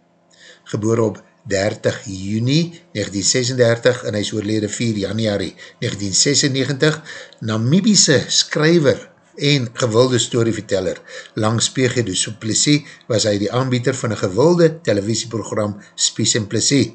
geboor op 30 juni 1936 en hy is oorlede 4 januari 1996, Namibiese skryver en gewilde storyverteller. Langs PG de Souplessis was hy die aanbieder van een gewilde televisieprogram Spies en Plessis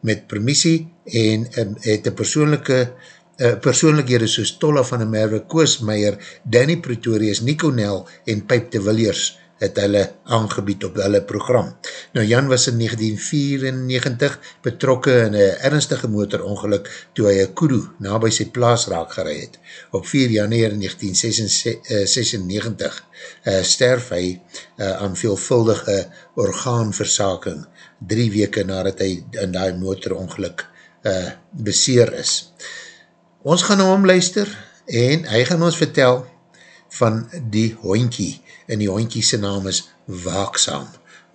met permissie en um, het een persoonlijke uh, persoonlikhede soos Tolla van der Merwe, Koos Meijer, Danny Pretorius, Nico Nel en Pijp de Williers het hulle aangebied op hulle program. Nou Jan was in 1994 betrokke in een ernstige motorongeluk toe hy een kudu na by sy plaas raak gerei het. Op 4 januari 1996 uh, sterf hy uh, aan veelvuldige orgaanversaking drie weke nadat hy in die motorongeluk uh, beseer is. Ons gaan nou omluister en hy gaan ons vertel van die hoinkie en die hondjiese naam is Waaksaam.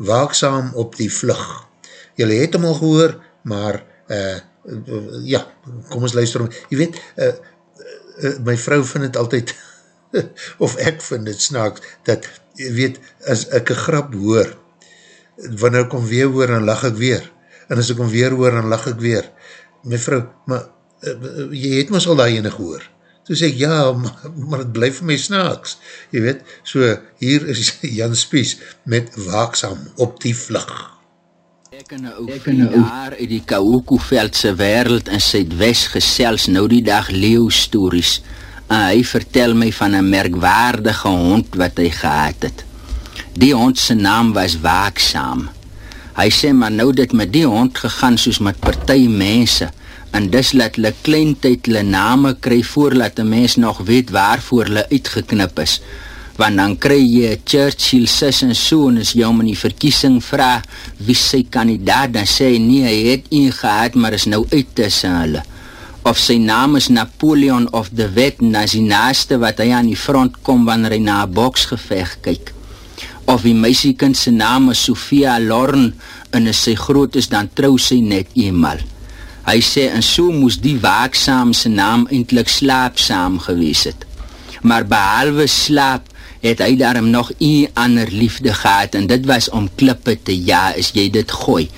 Waaksaam op die vlug. Julle het hem al gehoor, maar uh, uh, ja, kom ons luister om. Je weet, uh, uh, my vrou vind het altyd, of ek vind het snaaks, dat, je weet, as ek een grap hoor, wanneer ek om weer hoor, dan lach ek weer. En as ek om weer hoor, dan lach ek weer. My vrou, maar, uh, jy het ons al daar ene gehoor. Toe sê ek, ja, maar, maar het vir my snaaks. Je weet, so hier is Jan Spies met waaksam op die vlug. Ek in een ou jaar uit die Kaukoveldse wereld in Zuidwest gesels nou die dag leeuwstories en hy vertel my van een merkwaardige hond wat hy gehad het. Die hondse naam was Waaksam. Hy sê maar nou dit met die hond gegaan soos met partij mense, en dis laat hulle klein tyd hulle name kry voordat 'n mens nog weet waarvoor hulle uitgeknip is. Want dan kry jy 'n Churchill sis en so en as jy hom in die verkiesing vra wie sy kandidaat dan sê hy nee, hy het een gehad maar is nou uit tussen hulle. Of sy naam is Napoleon of the Wet, dan is die naaste wat hy aan die front kom wanneer hy na 'n boksgeveg kyk. Of die meisiekind se naam is Sofia Lorn en as sy groot is dan trou sy net eenmal. Hy sê en so moes die waaksaam se naam eintlik slaapsaam gewees het. Maar behalwe slaap het hy daarom nog 'n ander liefde gehad en dit was om klippe te ja, as jy dit gooi.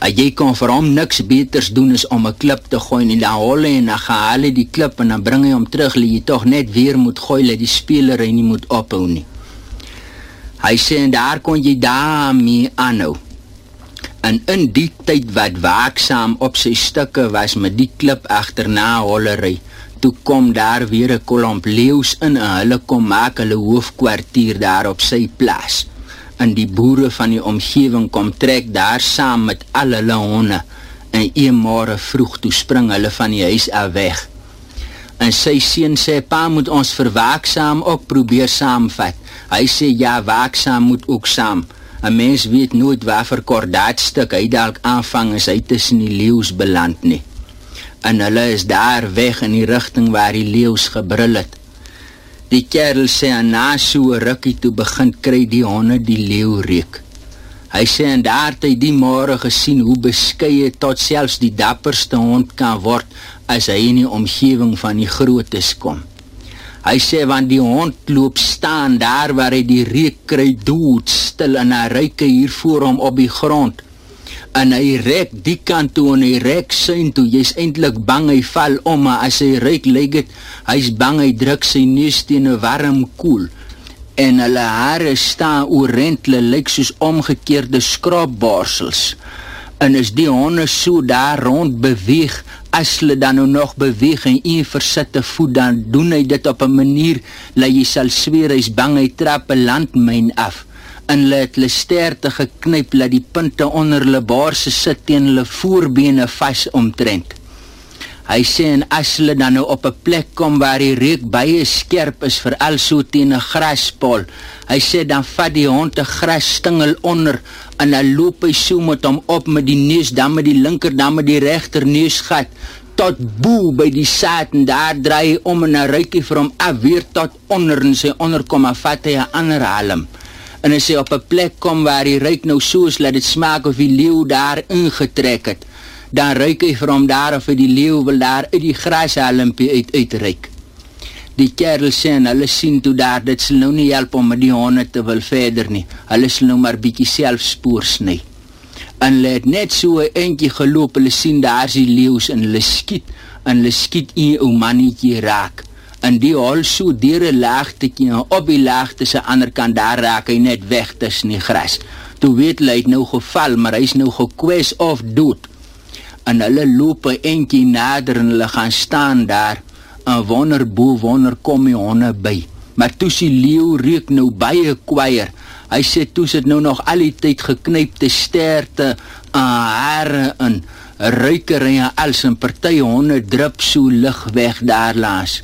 En jy kon vir hom niks beters doen as om 'n klip te gooi en dan hol hy en dan haal hy die klip en dan bring hy hom terug, lê jy tog net weer moet gooi dat die speler hy nie moet ophou nie. Hy sê en daar kon jy daarmee aanhou. En in die tyd wat waaksaam op sy stukke was met die klip agterna hollery, toe kom daar weer 'n kolomp leeu's in en hulle kom maak hulle hoofkwartier daar op sy plaas. En die boere van die omgewing kom trek daar saam met al hulle honde en een môre vroeg toe spring hulle van die huis af weg. En sy seun sê pa moet ons verwaaksaam ook probeer saamvat. Hy sê ja, waaksaam moet ook saam. 'n Mens weet nooit waar vir kordaatstuk hy dalk aanvang as hy tussen die leeu's beland nie. En hulle is daar weg in die rigting waar die leeu's gebrul het. Die kerel sê aan na so rukkie toe begin kry die honde die leeu reuk. Hy sê en daar het hy die môre gesien hoe beskeie tot selfs die dapperste hond kan word as hy in die omgewing van die grootes kom. Hy sê want die hond loop staan daar waar hy die reuk kry dood stil en hy ruik hier voor hom op die grond. En hy rek die kant toe en hy rek syn toe. Jy's eintlik bang hy val om, maar as hy ryk lyk dit, hy's bang hy druk sy neus teen 'n warm koel. En hulle hare staan oorent, hulle lyk soos omgekeerde skraapborsels. En as die honde so daar rond beweeg, as hulle dan nou nog beweeg en een versitte voet, dan doen hy dit op 'n manier dat jy sal sweer hy's bang hy trap 'n landmyn af. En hulle het hulle sterte geknyp dat die punte onder hulle baarse sit teen hulle voorbene vas omtrent. Hy sê en as hulle dan nou op 'n plek kom waar die reuk baie skerp is vir al so teen 'n graspol, hy sê dan vat die hond 'n grasstingel onder en dan loop hy so met hom op met die neus dan met die linker dan met die regter neusgat tot bo by die saad en daar draai hy om en hy vir hom af weer tot onder en sy onderkom en vat hy 'n ander halm. En hy op 'n plek kom waar hy ruik nou soos laat dit smaak of die leeu daar ingetrek het dan ruik hy vir hom daar of die leeuw wil daar uit die grashalmpie uit uitruik. Die kerel sê en hulle sien toe daar, dit sal nou nie help om die honde te wil verder nie. Hulle sal nou maar bykie selfspoor snu. En hulle het net so een eentje geloop, hulle sien daar is die leeuws en hulle skiet, en hulle skiet een ou mannetje raak. En die hol so dier een laagtekie, en op die laagte sy ander kant daar raak hy net weg tussen die gras. Toe weet hulle, het nou geval, maar hy is nou gekwes of dood en hulle loop 'n entjie nader en hulle gaan staan daar. 'n Wonder bo wonder kom die honde by. Maar toe sy leeu reuk nou baie kwaier. Hy sê toe sit nou nog al die tyd geknypte sterte aan hare in ruiker en als 'n party honde drup so lig weg daar laas.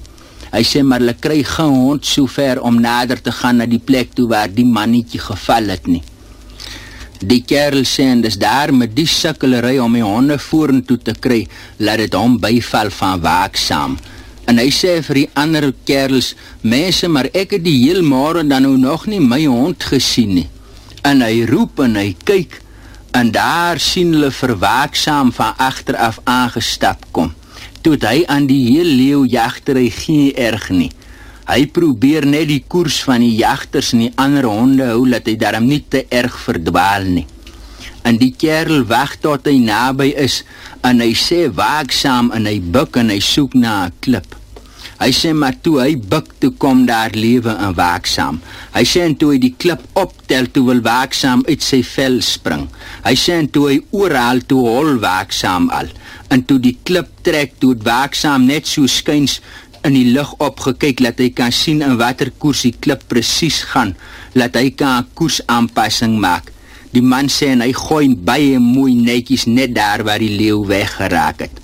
Hy sê maar hulle kry geen hond so ver om nader te gaan na die plek toe waar die mannetjie geval het nie. Die kerel sê en dis daar met die sukkelery om die honde vorentoe te kry, laat dit hom byval van waaksaam. En hy sê vir die ander kerels, mense, maar ek het die heel môre dan nou nog nie my hond gesien nie. En hy roep en hy kyk en daar sien hulle verwaaksaam van agter af aangestap kom. Toe hy aan die heel leeu jagter hy geen erg nie. Hy probeer net die koers van die jagters en die ander honde hou dat hy daarom nie te erg verdwaal nie. En die kerel wag tot hy naby is en hy sê waaksaam en hy buik en hy soek na 'n klip. Hy sê maar toe hy buik toe kom daar lewe en waaksaam. Hy sê en toe hy die klip optel toe wil waaksaam uit sy vel spring. Hy sê en toe hy oral toe hol waaksaam al. En toe die klip trek toe waaksaam net so skuins in die lug opgekyk dat hy kan sien in watter koers die klip presies gaan, laat hy kan 'n koersaanpassing maak. Die man sê en hy gooi baie mooi netjies net daar waar die leeu weggeraak het.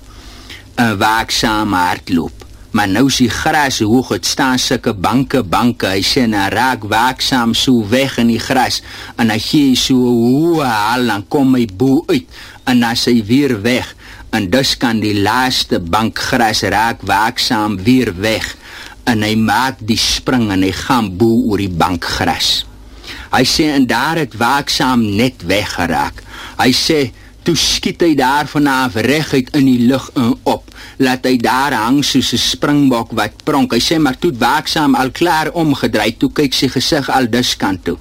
'n Waaksame hardloop. Maar nou die gras hoog, het staan sulke banke, banke. Hy sê en hy raak waaksaam so weg in die gras en hy gee so hoe haal dan kom hy bo uit en dan sy weer weg en dus kan die laaste bankgras raak waaksaam weer weg en hy maak die spring en hy gaan bo oor die bankgras. Hy sê en daar het waaksaam net weggeraak. Hy sê toe skiet hy daar vanaf reguit in die lug en op. Laat hy daar hang soos 'n springbok wat pronk. Hy sê maar toe waaksaam al klaar omgedry, toe kyk sy gesig al dus kant toe.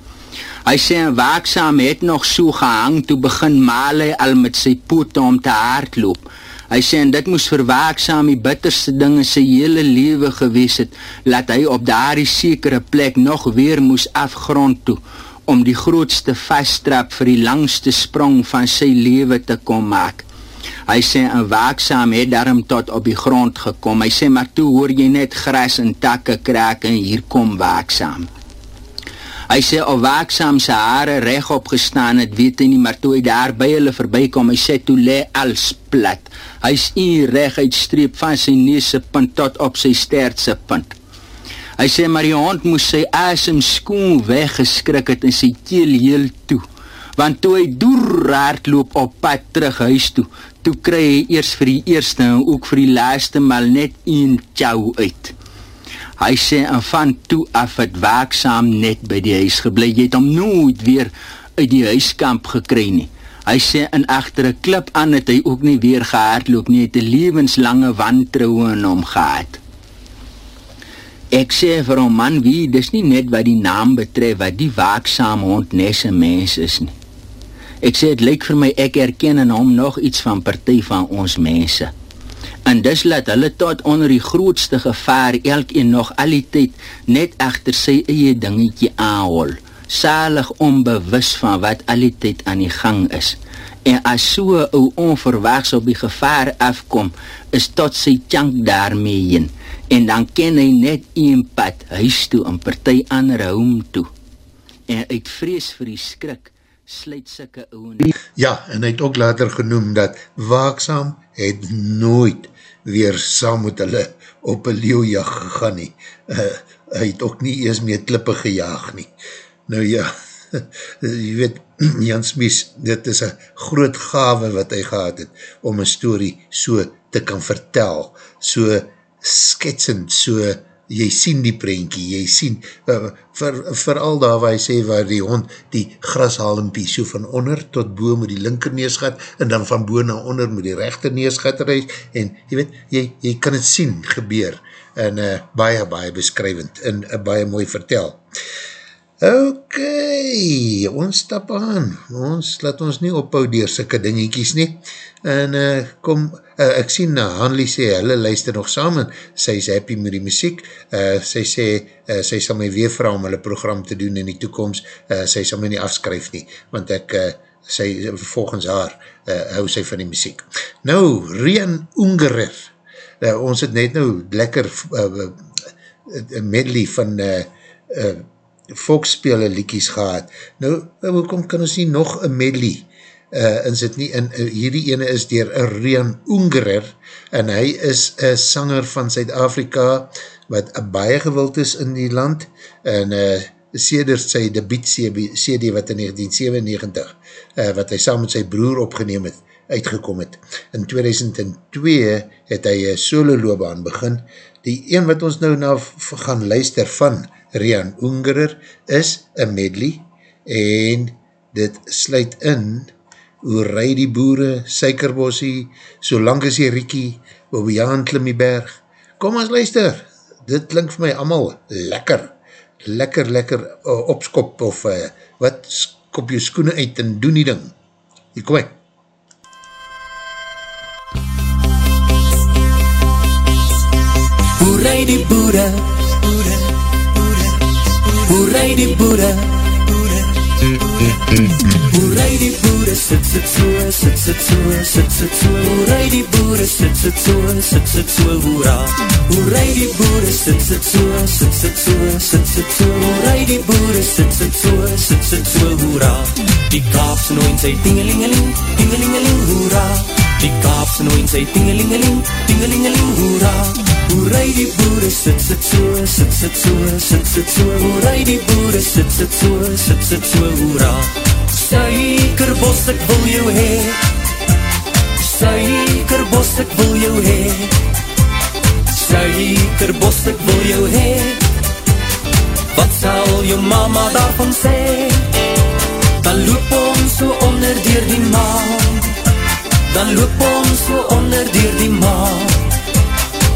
Hy sê en waaksaam het nog so gehang toe begin Male al met sy pote om te hardloop. Hy sê en dit moes vir waaksaam die bitterste ding in sy hele lewe gewees het, laat hy op daardie sekere plek nog weer moes afgrond toe om die grootste vasstrap vir die langste sprong van sy lewe te kom maak. Hy sê en waaksaam het daarom tot op die grond gekom. Hy sê maar toe hoor jy net gras en takke kraak en hier kom waaksaam. Hy sê al waaksaam sy hare regop gestaan het, weet hy nie, maar toe hy daar by hulle verbykom, hy sê toe lê als plat. Hy is hier reg uitstreep van sy neuse punt tot op sy stertse punt. Hy sê maar die hond moes sy asem skoon weggeskrik het en sy keel heel toe. Want toe hy doer hardloop op pad terug huis toe, toe kry hy eers vir die eerste en ook vir die laaste mal net een tjou uit. Hy sê en van toe af het waaksaam net by die huis gebly. Jy het hom nooit weer uit die huiskamp gekry nie. Hy sê in agter 'n klip aan het hy ook nie weer gehardloop nie. Hy het 'n lewenslange wantroue in hom gehad. Ek sê vir hom man, wie dis nie net wat die naam betref wat die waaksame hond nesse mens is nie. Ek sê, het lyk vir my, ek herken in hom nog iets van partij van ons mense. En dis laat hulle tot onder die grootste gevaar elkeen nog al die tyd net achter sy eie dingetje aanhol, salig onbewus van wat al die tyd aan die gang is. En as so ou onverwachts op die gevaar afkom, is tot sy tjank daarmee heen, en dan ken hy net een pad, huis toe en partij ander home toe. En uit vrees vir die skrik, sluit sikke ouwe... Ja, en hy het ook later genoem dat waaksam het nooit weer saam met hulle op een leeuwjag gegaan nie. Uh, hy het ook nie eers meer klippe gejaag nie. Nou ja, jy weet, Jan Smies, dit is een groot gave wat hy gehad het, om een story so te kan vertel, so sketsend, so jy sien die prentjie, jy sien, uh, vir, vooral daar waar hy sê, waar die hond die grashalempie so van onder tot boe met die linker neesgat, en dan van boe na onder met die rechter neesgat reis, en jy weet, jy, jy kan het sien gebeur, en uh, baie, baie beskrywend, en uh, baie mooi vertel. Ok, ons stap aan, ons laat ons nie ophou dier sikke dingiekies nie, en uh, kom, uh, ek sien na uh, Hanlie sê, hulle luister nog samen, sy is happy met die muziek, uh, sy sê, uh, sy sal my weer vraag om hulle program te doen in die toekomst, uh, sy sal my nie afskryf nie, want ek, uh, sy, volgens haar, uh, hou sy van die muziek. Nou, Rian Ungerer, uh, ons het net nou lekker uh, medley van uh, uh, volksspele liekies gehad. Nou, hoekom kan ons nie nog een medley uh, in sit nie, en uh, hierdie ene is dier Rian Ungerer, en hy is een sanger van Zuid-Afrika, wat uh, baie gewild is in die land, en uh, sedert sy debiet CD wat in 1997, uh, wat hy saam met sy broer opgeneem het, uitgekom het. In 2002 het hy een solo loopbaan begin. Die een wat ons nou na gaan luister van Rian Ungerer is een medley en dit sluit in hoe rui die boere, suikerbossie, so lang is die riekie, Bobiaan klim die berg. Kom ons luister, dit klink vir my allemaal lekker, lekker, lekker uh, opskop, of uh, wat, skop jou skoene uit en doen die ding. Hier kom ek. Hoe rui die boere, boere, boere, hoe rui die boere, Hoe rij die boere, sit, sit so, sit, sit so, sit, sit so Hoe rij die boere, sit, sit so, sit, sit so, hoera Hoe rij die boere, sit, sit so, sit, sit so, sit, sit so Hoe rij die boere, sit, sit so, sit, sit so, hoera Die kaap nooit sy tingelingeling, tingelingeling, hoera Die kaap nooit sy tingelingeling, tingelingeling, hoera. Hoe rij die boere, sit, sit so, sit, sit so, sit, sit so. Hoe rij die boere, sit, sit so, sit, sit so, hoera. Suikerbos, ek wil jou hee Suikerbos, ek wil jou hee Suikerbos, ek wil jou hee Wat sal jou mama daarvan sê? Dan loop ons so onder dier die maan Dan loop ons so onder dier die maan.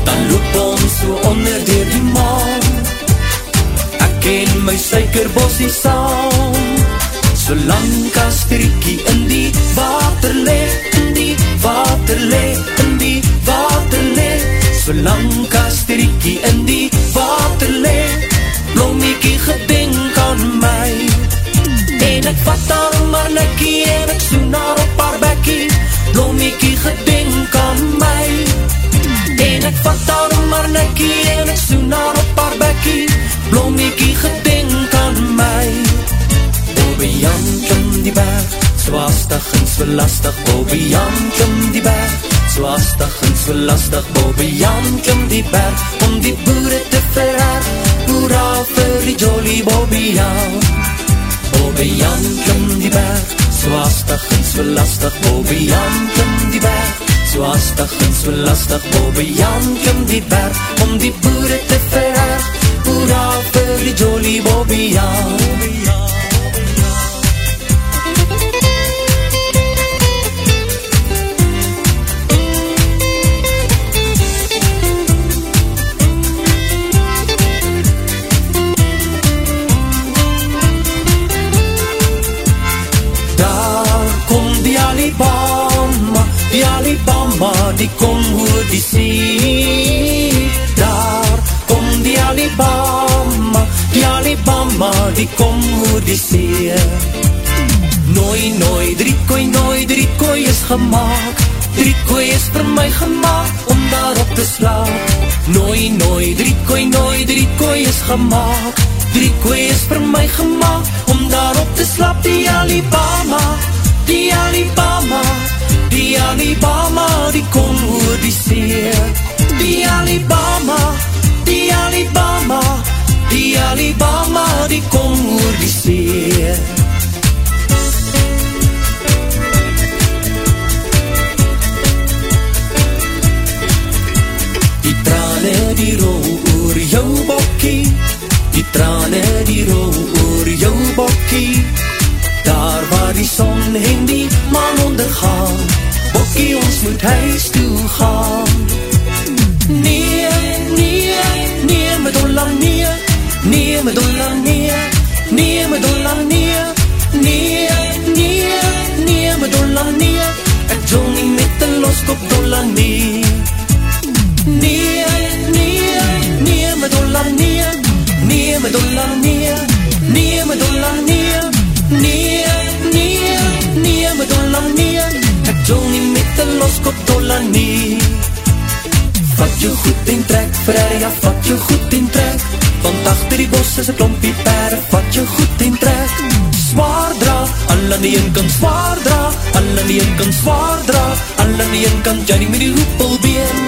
Dan loop ons so onder dier die maan. Ek en my suikerbossie saam. Solang as triekie in die water le, in die water le, in die water le Solang as triekie in die water le, blomiekie gedenk aan my. En ek vat haar maar nikkie en ek soen haar op haar bekkie Blomiekie gedenk aan my? En ek vat haar maar nikkie en ek soen haar op haar bekkie. Blomiekie gedenk aan my? Bobbejaan klim die berg, zwaastig en zwelastig, Bobbejaan klim die berg, zwaastig en zwelastig, Bobbejaan klim die berg, om die boere te verhaar, hoera vir die jolly Bobbejaan. Bobbejaan klim die berg, zwaastig en zwelastig, Bobbejaan klim die berg, zwaastig en zwelastig, Bobbejaan klim die berg, om die boere te verhaar, hoera vir die jolly Bobbejaan. Die see Daar. Kom die Alibama Die Alibama die kom oor die see Nooi, nooi, drie kooi, nooi, drie kooi is gemaakt Drie kooi is vir my gemaakt om daarop te slaap. Nooi, nooi, drie kooi, nooi, drie kooi is gemaakt Drie kooi is vir my gemaakt om daarop te slaap. Die Alibama, die Alibama Die Alibama, die kom oor die see Die Alibama, die Alibama Die Alibama, die kom oor die see huis toe gaan. Nee, nee, nee met dollar nee. Nee met dollar nee. Nee met dollar nee. Nee, nee, nee met dollar nee. Ek wil nie met een loskop dollar nee. Nee, nee, nee, my dollar nee. Nee, my dollar nee Nee, dollar nee Vat jou goed en trek, Ferrari, ja, vat jou goed en trek. Want achter die bos is een klompie pere Vat jou goed en trek. Zwaar dra, al aan die een kant zwaar dra Al aan die een kant zwaar dra Al aan die een kant, jy nie met die hoepelbeen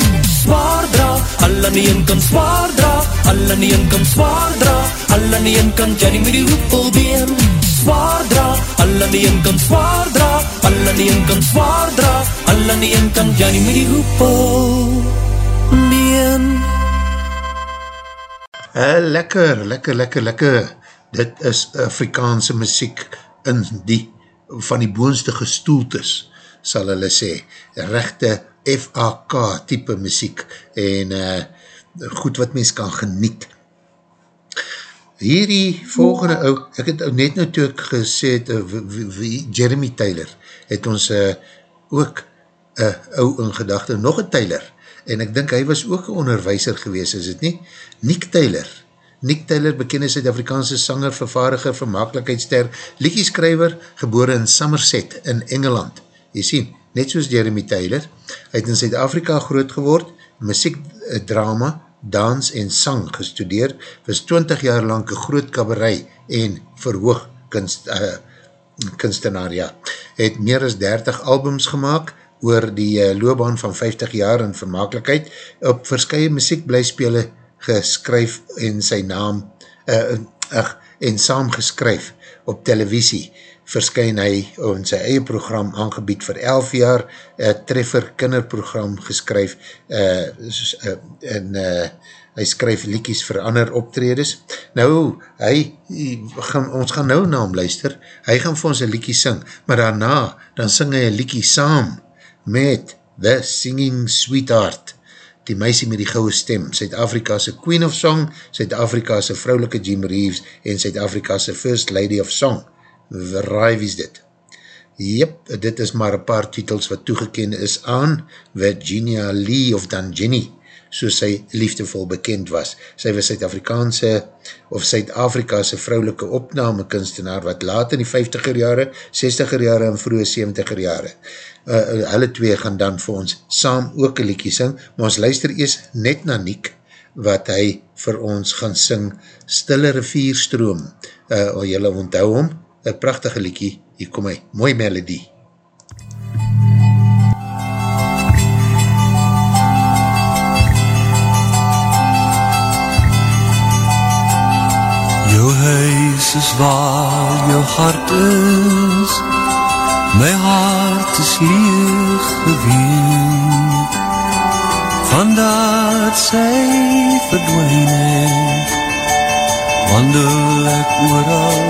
Zwaar dra, al aan die een kant zwaar dra Al aan die een kant zwaar dra Al aan die een kant, jy nie met die hoepelbeen Zwaar dra, al aan die een kant zwaar dra Al aan die een kant zwaar dra Al aan die een kant, jy nie met die hoepelbeen Uh, lekker, lekker, lekker, lekker. Dit is Afrikaanse muziek in die, van die boonste gestoeltes, sal hulle sê. Rechte FAK type muziek en uh, goed wat mens kan geniet. Hierdie volgende ou, ek het net nou toe ek gesê het, uh, Jeremy Taylor, het ons uh, ook uh, ou in gedachte, nog een Taylor, en ek dink hy was ook een onderwijser gewees, is het nie? Nick Taylor, Nick Taylor, bekende Suid-Afrikaanse sanger, vervaardiger, vermakelijkheidster, liedjeskrijver, gebore in Somerset in Engeland. Jy sien, net soos Jeremy Taylor, hy het in Suid-Afrika groot geword, muziek, drama, dans en sang gestudeer, was 20 jaar lang een groot kabarei en verhoog kunst, uh, kunstenaar, ja. Het meer as 30 albums gemaakt, oor die uh, loopbaan van 50 jaar in vermakelijkheid, op verskye muziekblijspele geskryf en sy naam uh, uh, en saam geskryf op televisie verskyn hy in sy eie program aangebied vir 11 jaar, uh, treffer kinderprogram geskryf uh, uh, en uh, hy skryf liekies vir ander optredes. Nou, hy, gaan, ons gaan nou na hom luister, hy gaan vir ons een liekie sing, maar daarna, dan sing hy een liekie saam met The Singing Sweetheart die meisie met die gouwe stem, Suid-Afrika'se Queen of Song, Suid-Afrika'se vrouwelike Jim Reeves en Suid-Afrika'se First Lady of Song. Raai wie is dit? Jep, dit is maar een paar titels wat toegeken is aan Virginia Lee of dan Jenny, soos sy liefdevol bekend was. Sy was Suid-Afrikaanse of Suid-Afrika'se vrouwelike opname kunstenaar wat laat in die 50er jare, 60er jare en vroege 70er jare. Uh, hulle twee gaan dan vir ons saam ook een liekie sing, maar ons luister eers net na Niek, wat hy vir ons gaan sing, Stille Rivierstroom, uh, julle onthou hom, een prachtige liekie, hier kom hy, mooi melodie. Is waar jou hart is, My hart is leeg geween Van dat sy verdwijn het Wandel ek ooral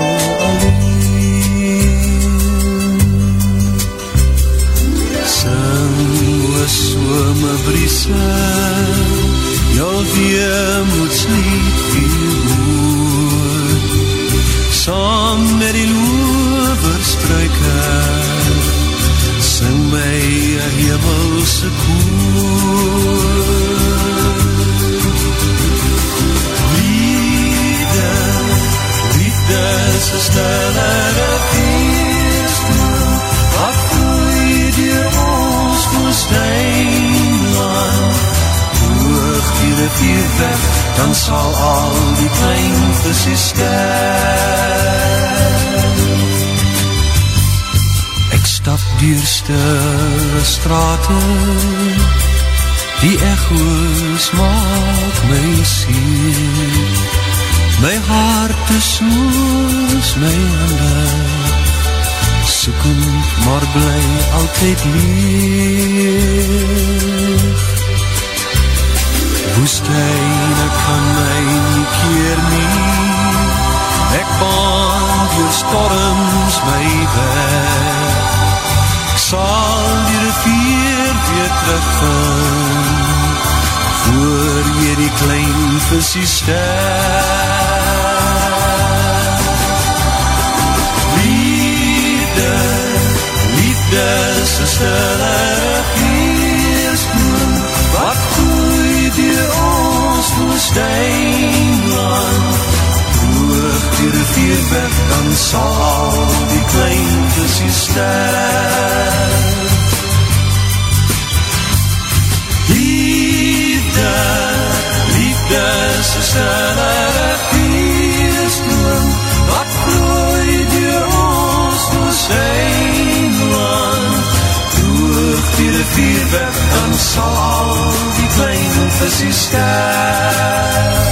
alleen. Sing oor some briese Jou weemoedslied weer hoor Saam met die loverstruike sing my een hemelse koor. Liefde is een stillere feestmoen, wat vloei dier ons woestijnland. Hoog die rivier weg, dan sal al die klein visies sterf. Ek stap dier stille straten, die echo's maak my sier. My hart is soos my hande, soekend maar bly altyd leeg. Woestijne kan my nie keer nie, ek baan dier storms my weg. Ek sal die rivier weer terugvind, voor jy die klein visie sterf. Liefde, liefde is een stille woestijnland. Hoog die rivier weg, dan sal al die klein visie sterf. Liefde, liefde is een die rivier weg, dan sal al die klein visie sterf.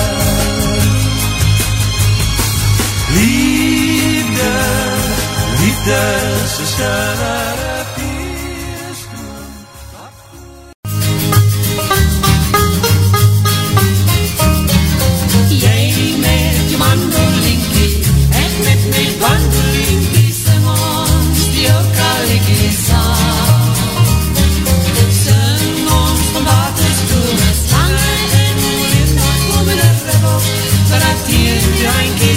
Liefde, liefde is een stille Jy met jou mandolinkie, dat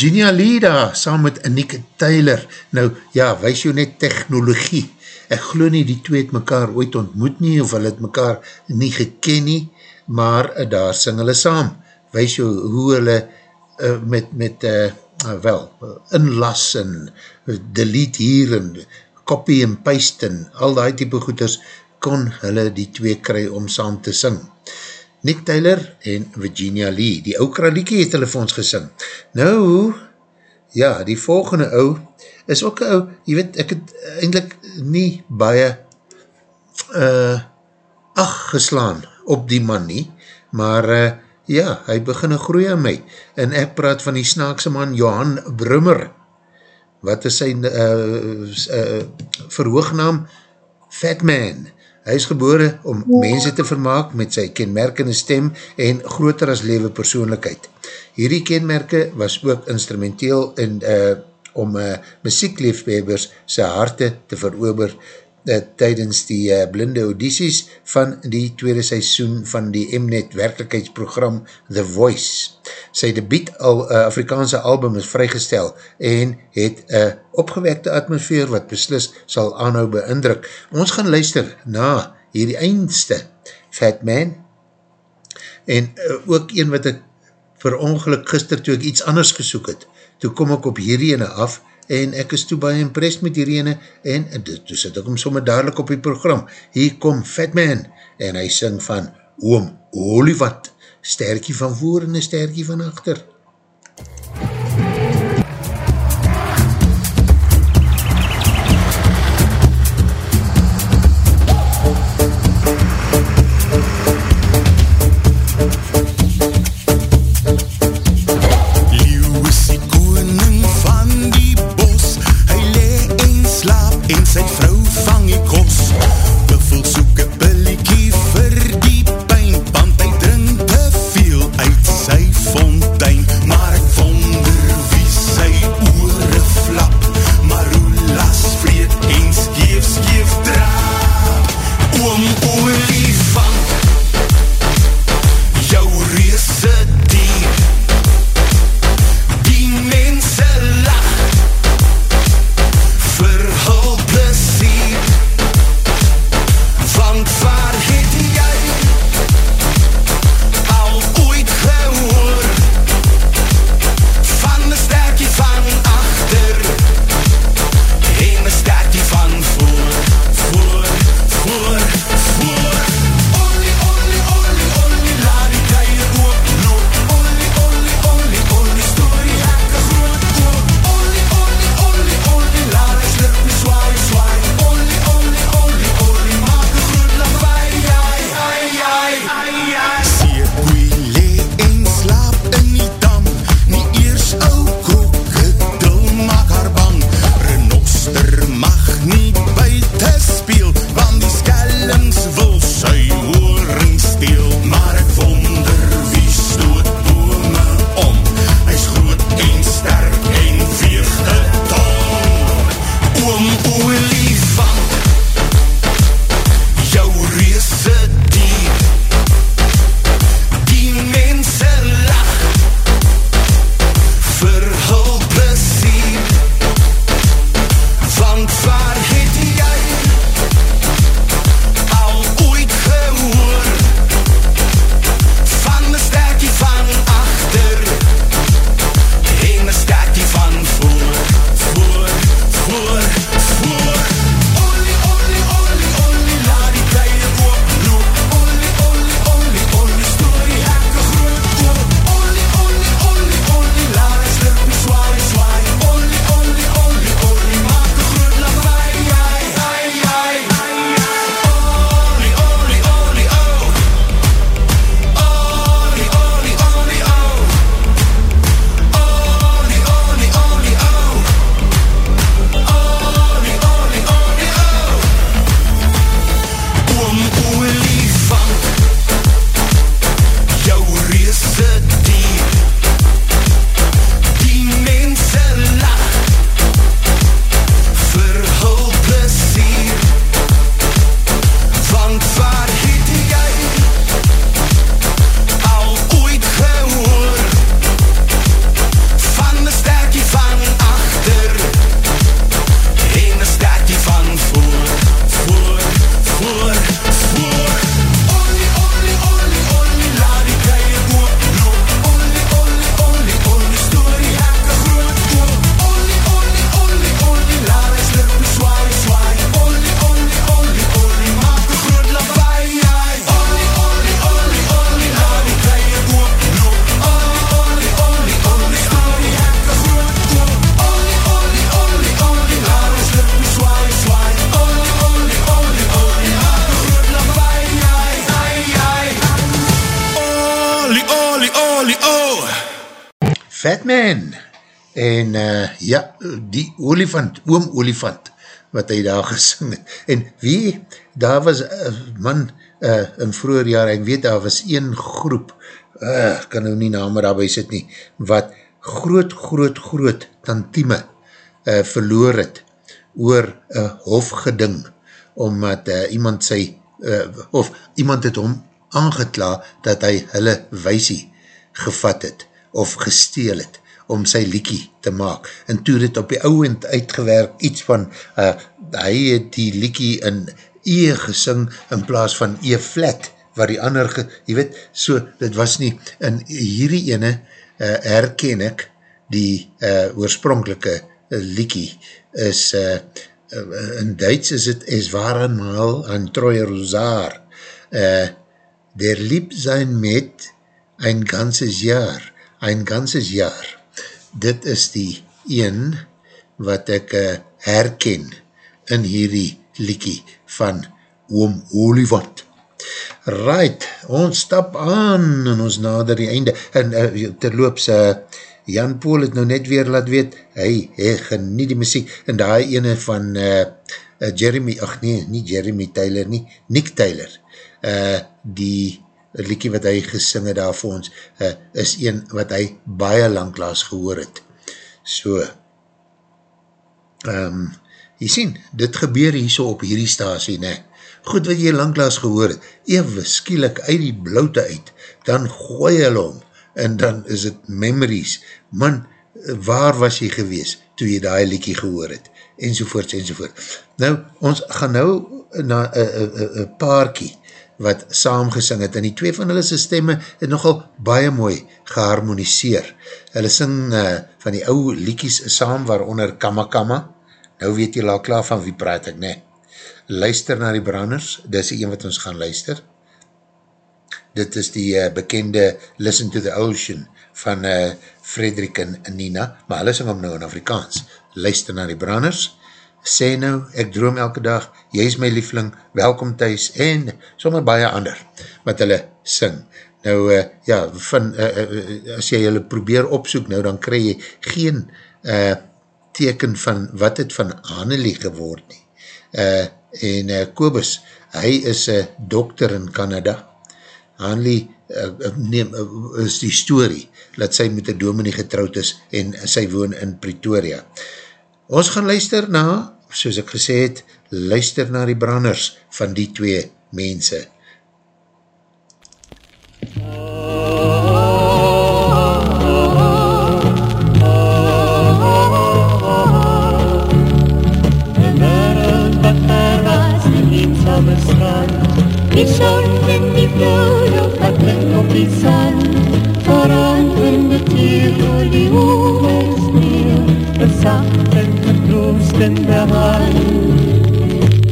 Virginia daar, saam met Anike Taylor. Nou, ja, wees jou net technologie. Ek glo nie die twee het mekaar ooit ontmoet nie, of hulle het mekaar nie geken nie, maar uh, daar sing hulle saam. Wees jou hoe hulle uh, met, met uh, wel, inlas en delete hier en copy en paste en al die type goeders, kon hulle die twee kry om saam te sing. Nick Taylor en Virginia Lee. Die ou kraliekie het hulle vir ons gesing. Nou, ja, die volgende ou is ook ou, jy weet, ek het eindelijk nie baie eh, uh, ach geslaan op die man nie, maar uh, ja, hy begin een groei aan my, en ek praat van die snaakse man Johan Brummer, wat is sy uh, uh, verhoognaam? Fat Man, Hy is gebore om mense te vermaak met sy kenmerkende stem en groter as lewe persoonlikheid. Hierdie kenmerke was ook instrumenteel in, uh, om eh, uh, muziekleefhebbers sy harte te verober uh, tydens die uh, blinde audities van die tweede seisoen van die Mnet werkelijkheidsprogram The Voice. Sy debiet al uh, Afrikaanse album is vrygestel en het een uh, opgewekte atmosfeer wat beslis sal aanhou beindruk. Ons gaan luister na hierdie eindste Fat Man en uh, ook een wat ek per ongeluk gister toe ek iets anders gesoek het, toe kom ek op hierdie ene af en ek is toe baie impressed met hierdie ene, en toe, toe sit ek hom sommer dadelijk op die program, hier kom Fatman, en hy sing van Oom Olivat, sterkie van voor en een sterkie van achter. Olifant, oom Olifant, wat hy daar gesing het. En wie, daar was, uh, man, uh, in vroeger jaar, ek weet daar was een groep, uh, kan nou nie name daarby sit nie, wat groot, groot, groot tantieme uh, verloor het oor een uh, hofgeding, omdat uh, iemand sy, uh, of iemand het hom aangekla dat hy hulle weisie gevat het, of gesteel het om sy liekie te maak, en toe het op die ouwend uitgewerk iets van, uh, hy het die liekie in E gesing, in plaas van E flat, waar die ander, ge, jy weet, so, dit was nie, in hierdie ene, uh, herken ek, die uh, oorspronkelike uh, liekie, is, uh, uh, in Duits is het, es waren mal an Troje Rosaar, uh, der lieb sein met ein ganzes jaar, ein ganzes jaar, dit is die een wat ek uh, herken in hierdie liekie van Oom Olivant. Right, ons stap aan en ons nader die einde. En uh, terloops, uh, Jan Poel het nou net weer laat weet, hy, hy geniet die muziek. En daar ene van uh, uh, Jeremy, ach nee, nie Jeremy Taylor nie, Nick Taylor, uh, die liekie wat hy gesing het daar vir ons, uh, is een wat hy baie langklaas gehoor het. So, um, jy sien, dit gebeur hier so op hierdie stasie, ne? Goed wat jy langklaas gehoor het, even skielik uit die bloute uit, dan gooi hulle om, en dan is het memories, man, waar was jy gewees, toe jy die liekie gehoor het, enzovoorts, enzovoort. Nou, ons gaan nou na een paarkie, wat saamgesing het, en die twee van hulle sy stemme het nogal baie mooi geharmoniseer. Hulle sing uh, van die ou liekies saam, waaronder Kama Kama, nou weet jy al klaar van wie praat ek, nee. Luister na die branders, dit is die een wat ons gaan luister. Dit is die uh, bekende Listen to the Ocean van uh, Frederik en Nina, maar hulle sing om nou in Afrikaans. Luister na die branders, sê nou, ek droom elke dag, jy is my liefling, welkom thuis, en sommer baie ander, wat hulle sing. Nou, uh, ja, van, uh, uh, as jy hulle probeer opsoek, nou, dan krij jy geen uh, teken van wat het van Annelie geword nie. Uh, en uh, Kobus, hy is uh, dokter in Canada. Annelie, uh, neem, uh, is die story, dat sy met die dominee getrouwd is, en sy woon in Pretoria. Ons gaan luister na, soos ek gesê het, luister na die branders van die twee mense. Die son en die vloed op lik op die sand Veranderde tier door die oemen speel Besacht en troostende hand.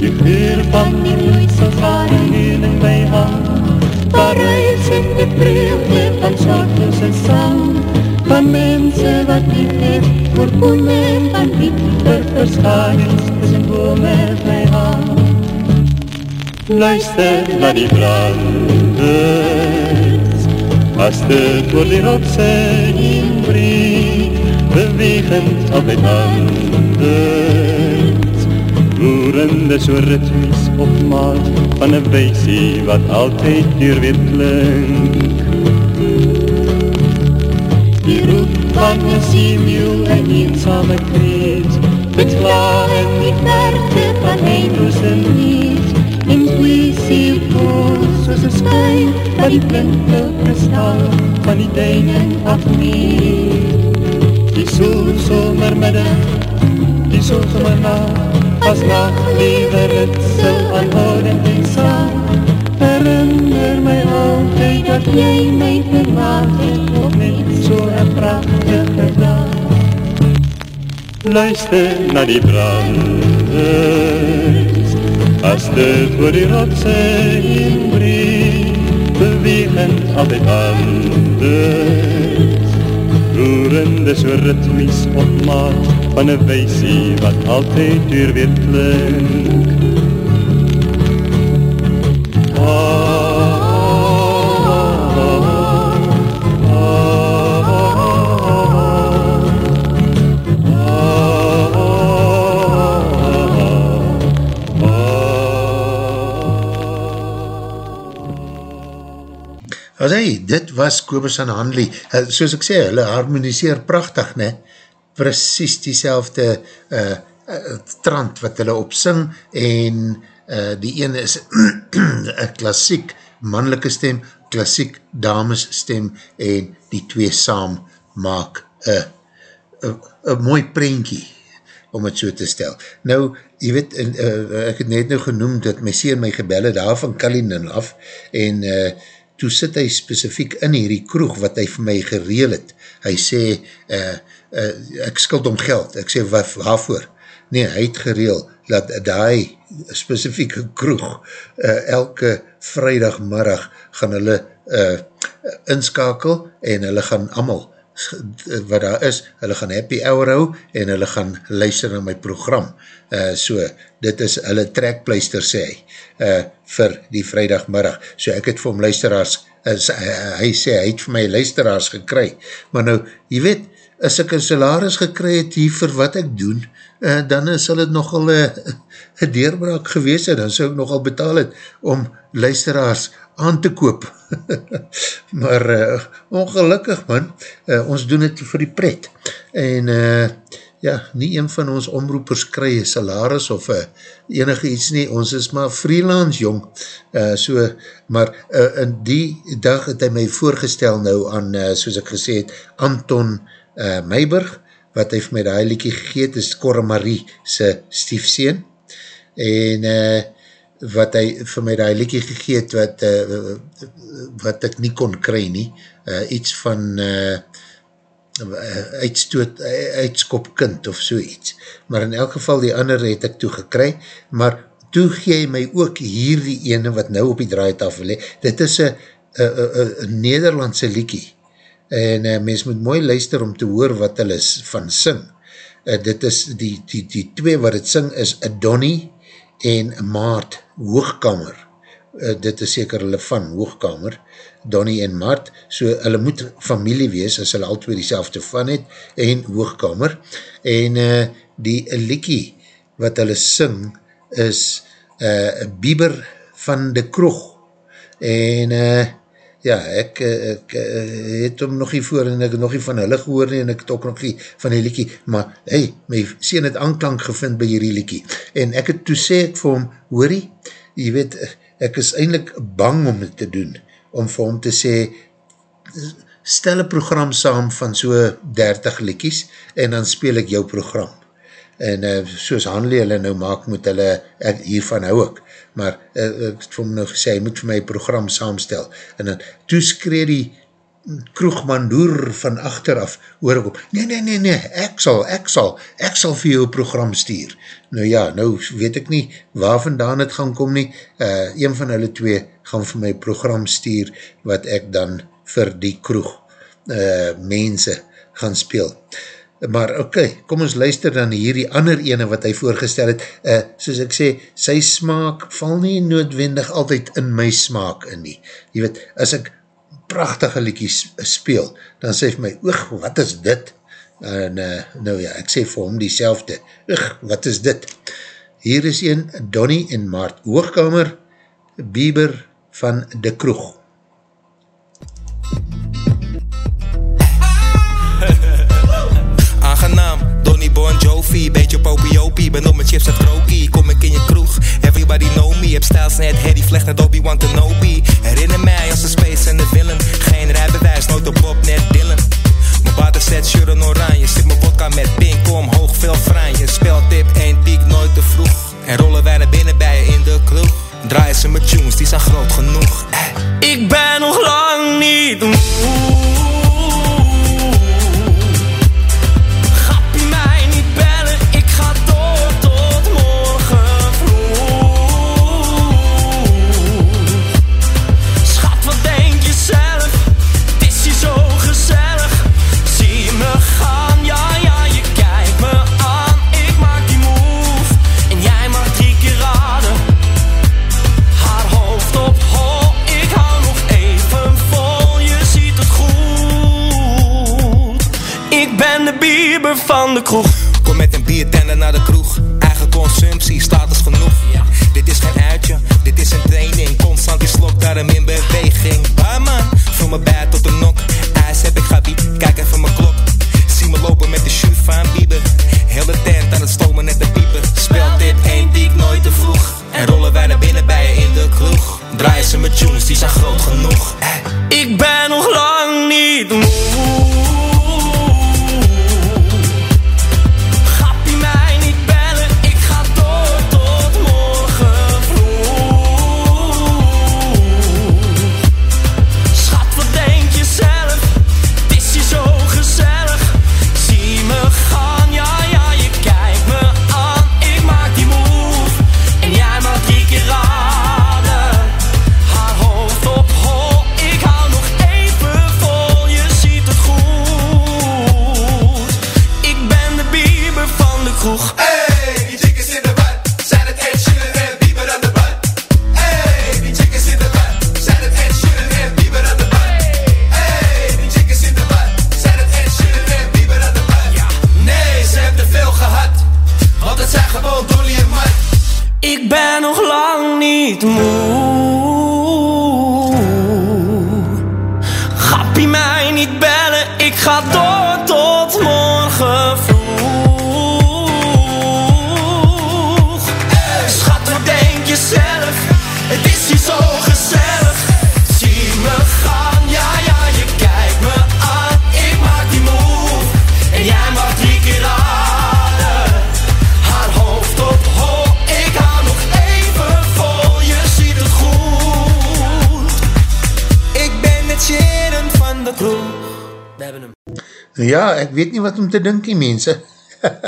Die geur van die bloeisels waar hier in my hand, Parijs in die vreugde van sortlose sang, van mense wat lief het, voor poene van liefde verschanings, tussen bome my hand. Luister na die branders, as dit oor die rotse inbreek, bewegend op het anders. Roerende so ritmies op maat van een weisie wat altyd hier weer klink. Die roep van een seemeul en eenzame kreet, bekla in die verte van eindeloze niet. En twee seelkool soos een skyn, wat die blinde kristal van die duinen afneemt. Die zon zomermiddag, die zon zomernacht, als nacht lewe ritsel aanhoudend en saam. Herinner my altyd dat jy my verlaat het op net so'n prachtige dag. Luister na die branders, as dit oor die rotse inbreek, bewegend al die anders roerende so ritmies op maat van een weisie wat altyd weer weer klink. Dit was Kobus en Hanley. Uh, soos ek sê, hulle harmoniseer prachtig, ne? Precies die selfde uh, uh, trant wat hulle opsing en uh, die ene is een klassiek mannelike stem, klassiek dames stem en die twee saam maak een mooi prentjie om het so te stel. Nou, jy weet, en, uh, ek het net nou genoemd dat my sien my gebelle daar van Kalinin af en uh, toe sit hy specifiek in hierdie kroeg wat hy vir my gereel het. Hy sê, uh, uh, ek skuld om geld. Ek sê, wat, waarvoor? Nee, hy het gereel dat die specifieke kroeg uh, elke vrijdagmiddag gaan hulle uh, inskakel en hulle gaan amal wat daar is, hulle gaan happy hour hou en hulle gaan luister na my program. Uh, so, dit is hulle trekpleister sê uh, vir die vrijdagmiddag. So ek het vir hom luisteraars, uh, hy sê, hy het vir my luisteraars gekry. Maar nou, jy weet, as ek een salaris gekry het hier vir wat ek doen, uh, dan sal het nogal een deurbraak gewees het, dan sal ek nogal betaal het om luisteraars aan te koop. maar uh, ongelukkig man, uh, ons doen het vir die pret. En uh, ja, nie een van ons omroepers kry een salaris of uh, enige iets nie, ons is maar freelance jong. Uh, so, maar uh, in die dag het hy my voorgestel nou aan, uh, soos ek gesê het, Anton uh, Meiberg, wat hy vir my die liekie gegeet, is Cora Marie sy stiefseen. En uh, wat hy vir my die liekie gegeet wat, uh, wat ek nie kon kry nie, uh, iets van uh, uitstoot, uitskop kind of so iets. Maar in elk geval die ander het ek toe gekry, maar toe gee my ook hier die ene wat nou op die draaitafel he. Dit is een Nederlandse liekie en uh, mens moet mooi luister om te hoor wat hulle van sing. Uh, dit is die, die, die twee wat het sing is Donnie en Maart Hoogkamer, uh, dit is seker hulle van Hoogkamer, Donnie en Maart, so hulle moet familie wees, as hulle al twee die selfde van het, en Hoogkamer, en uh, die liekie wat hulle sing, is uh, Bieber van de Kroeg, en uh, ja, ek, ek, ek het hom nog nie voor, en ek nog nie van hulle gehoor nie, en ek het ook nog nie van die liekie, maar hey, my sien het aanklank gevind by hierdie liekie, en ek het toe sê ek vir hom, hoorie, jy weet, ek is eindelijk bang om het te doen, om vir hom te sê, stel een program saam van so 30 liekies, en dan speel ek jou program. En uh, soos Hanley hulle nou maak, moet hulle, ek hiervan hou ek, maar uh, ek het vir hom nou gesê, hy moet vir my program saamstel. En dan, toe skree die kroegmandoer van achteraf, hoor ek op, nee, nee, nee, nee, ek sal, ek sal, ek sal vir jou program stuur. Nou ja, nou weet ek nie waar vandaan het gaan kom nie, uh, een van hulle twee gaan vir my program stuur, wat ek dan vir die kroeg uh, mense gaan speel. Maar oké, okay, kom ons luister dan hier die ander ene wat hy voorgestel het, uh, soos ek sê, sy smaak val nie noodwendig altyd in my smaak in nie. Je weet, as ek prachtige liekies speel, dan sê vir my, oog, wat is dit? En uh, nou ja, ek sê vir hom die selfde, oog, wat is dit? Hier is een, Donnie en Maart Hoogkamer, Bieber van De Kroeg. Aangenaam, Bon Jovi, beetje popiopie, ben op mijn chips en krokie, kom ik in je kroeg, everybody know me, heb stijls net Harry Vlecht net Obi-Wan Kenobi, herinner mij als een space en de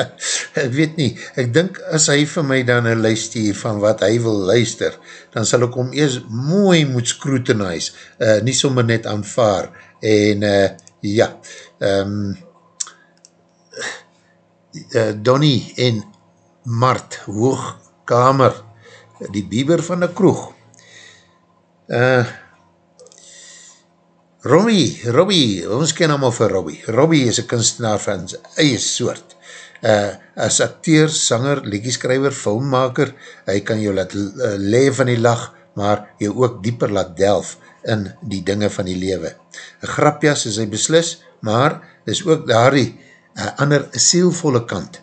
ek weet nie. Ek dink as hy vir my dan een lijst hier van wat hy wil luister, dan sal ek hom eers mooi moet scrutinize, uh, nie sommer net aanvaar. En uh, ja, um, uh, Donnie en Mart, hoogkamer, die bieber van die kroeg. Uh, Robbie, Robbie, ons ken allemaal vir Robbie. Robbie is een kunstenaar van sy eie soort. Uh, as acteur, sanger, liedjeskrijver, filmmaker, hy kan jou laat uh, lewe van die lach, maar jou ook dieper laat delf in die dinge van die lewe. Een grapjas is hy beslis, maar is ook daar die uh, ander sielvolle kant,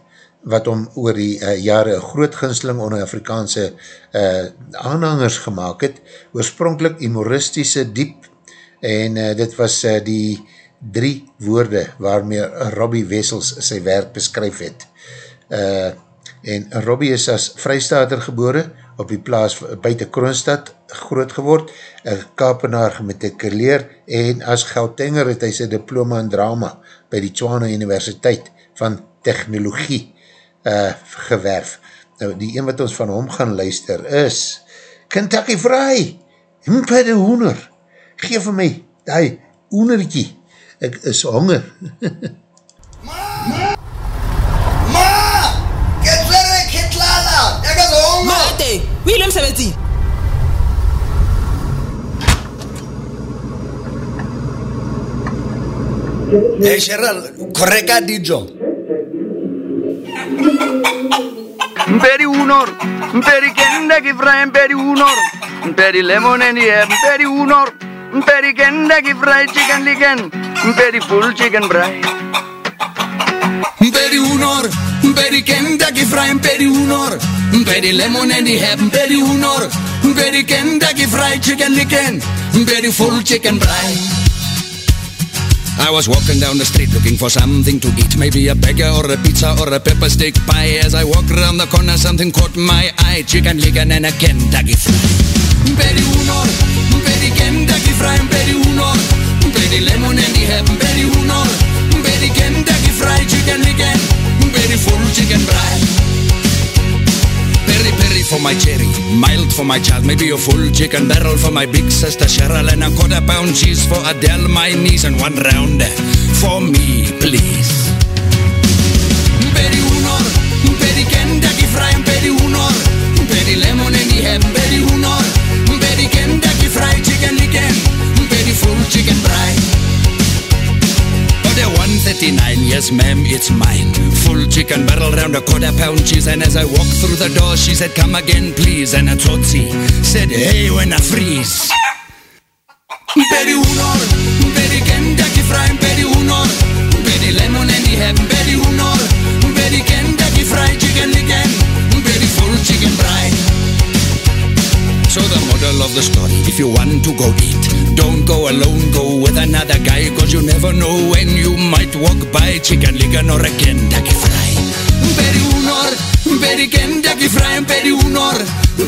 wat om oor die uh, jare een groot ginsling onder Afrikaanse uh, aanhangers gemaakt het, oorspronkelijk humoristische diep en uh, dit was uh, die drie woorde waarmee Robbie Wessels sy werk beskryf het. Uh, en Robbie is as vrystater gebore op die plaas buiten Kroonstad groot geword, een kapenaar gemetrikuleer en as Gautengер het hy sy diploma in drama by die Tshwane Universiteit van Technologie uh, gewerf. Nou, die een wat ons van hom gaan luister is Kentucky Fry, Mpede Hoener, geef my die oenertjie, ek is honger. Ma! Ketlere ketlala! Ek is honger! Mate, William 17. Hey Cheryl, correga dijo. Mperi unor, mperi kenda ki fry, mperi unor, mperi lemon and yeah, mperi unor, Very Kentucky fried chicken licken, very full chicken fry. Very unor, very Kentucky fry, very unor, very lemon and ham, very unor, very Kentucky fried chicken licken, very full chicken fry. I was walking down the street looking for something to eat. Maybe a burger or a pizza or a pepper steak pie. As I walked around the corner something caught my eye. Chicken licken and a Kentucky Fried. Mperi unor, mperi Kentucky Fried. Mperi unor, mperi lemon and the have Mperi unor, mperi Kentucky Fried Chicken Licken Mperi full chicken Peri peri for my cherry, mild for my child Maybe a full chicken barrel for my big sister Cheryl And a quarter pound cheese for Adele, my niece And one round for me, please. Mperi unor, Fried Mperi unor, have Mperi unor, Fried Chicken Mperi full chicken fry Order 139, yes ma'am, it's mine. Full chicken barrel round a quarter pound cheese. And as I walked through the door she said come again please. And a Tootsie said hey when I freeze. Per die hoenor, per die kindekkie vry en per die hoenor, per die lemon en die hep, per die hoenor, per die kindekkie vry, chicken licken, per die full chicken braai. So the model of the story, if you want to go eat, don't go alone, go with another guy, cause you never know when you might walk by chicken licken or a Kentucky fry. Very honor, very Kentucky fry, very honor,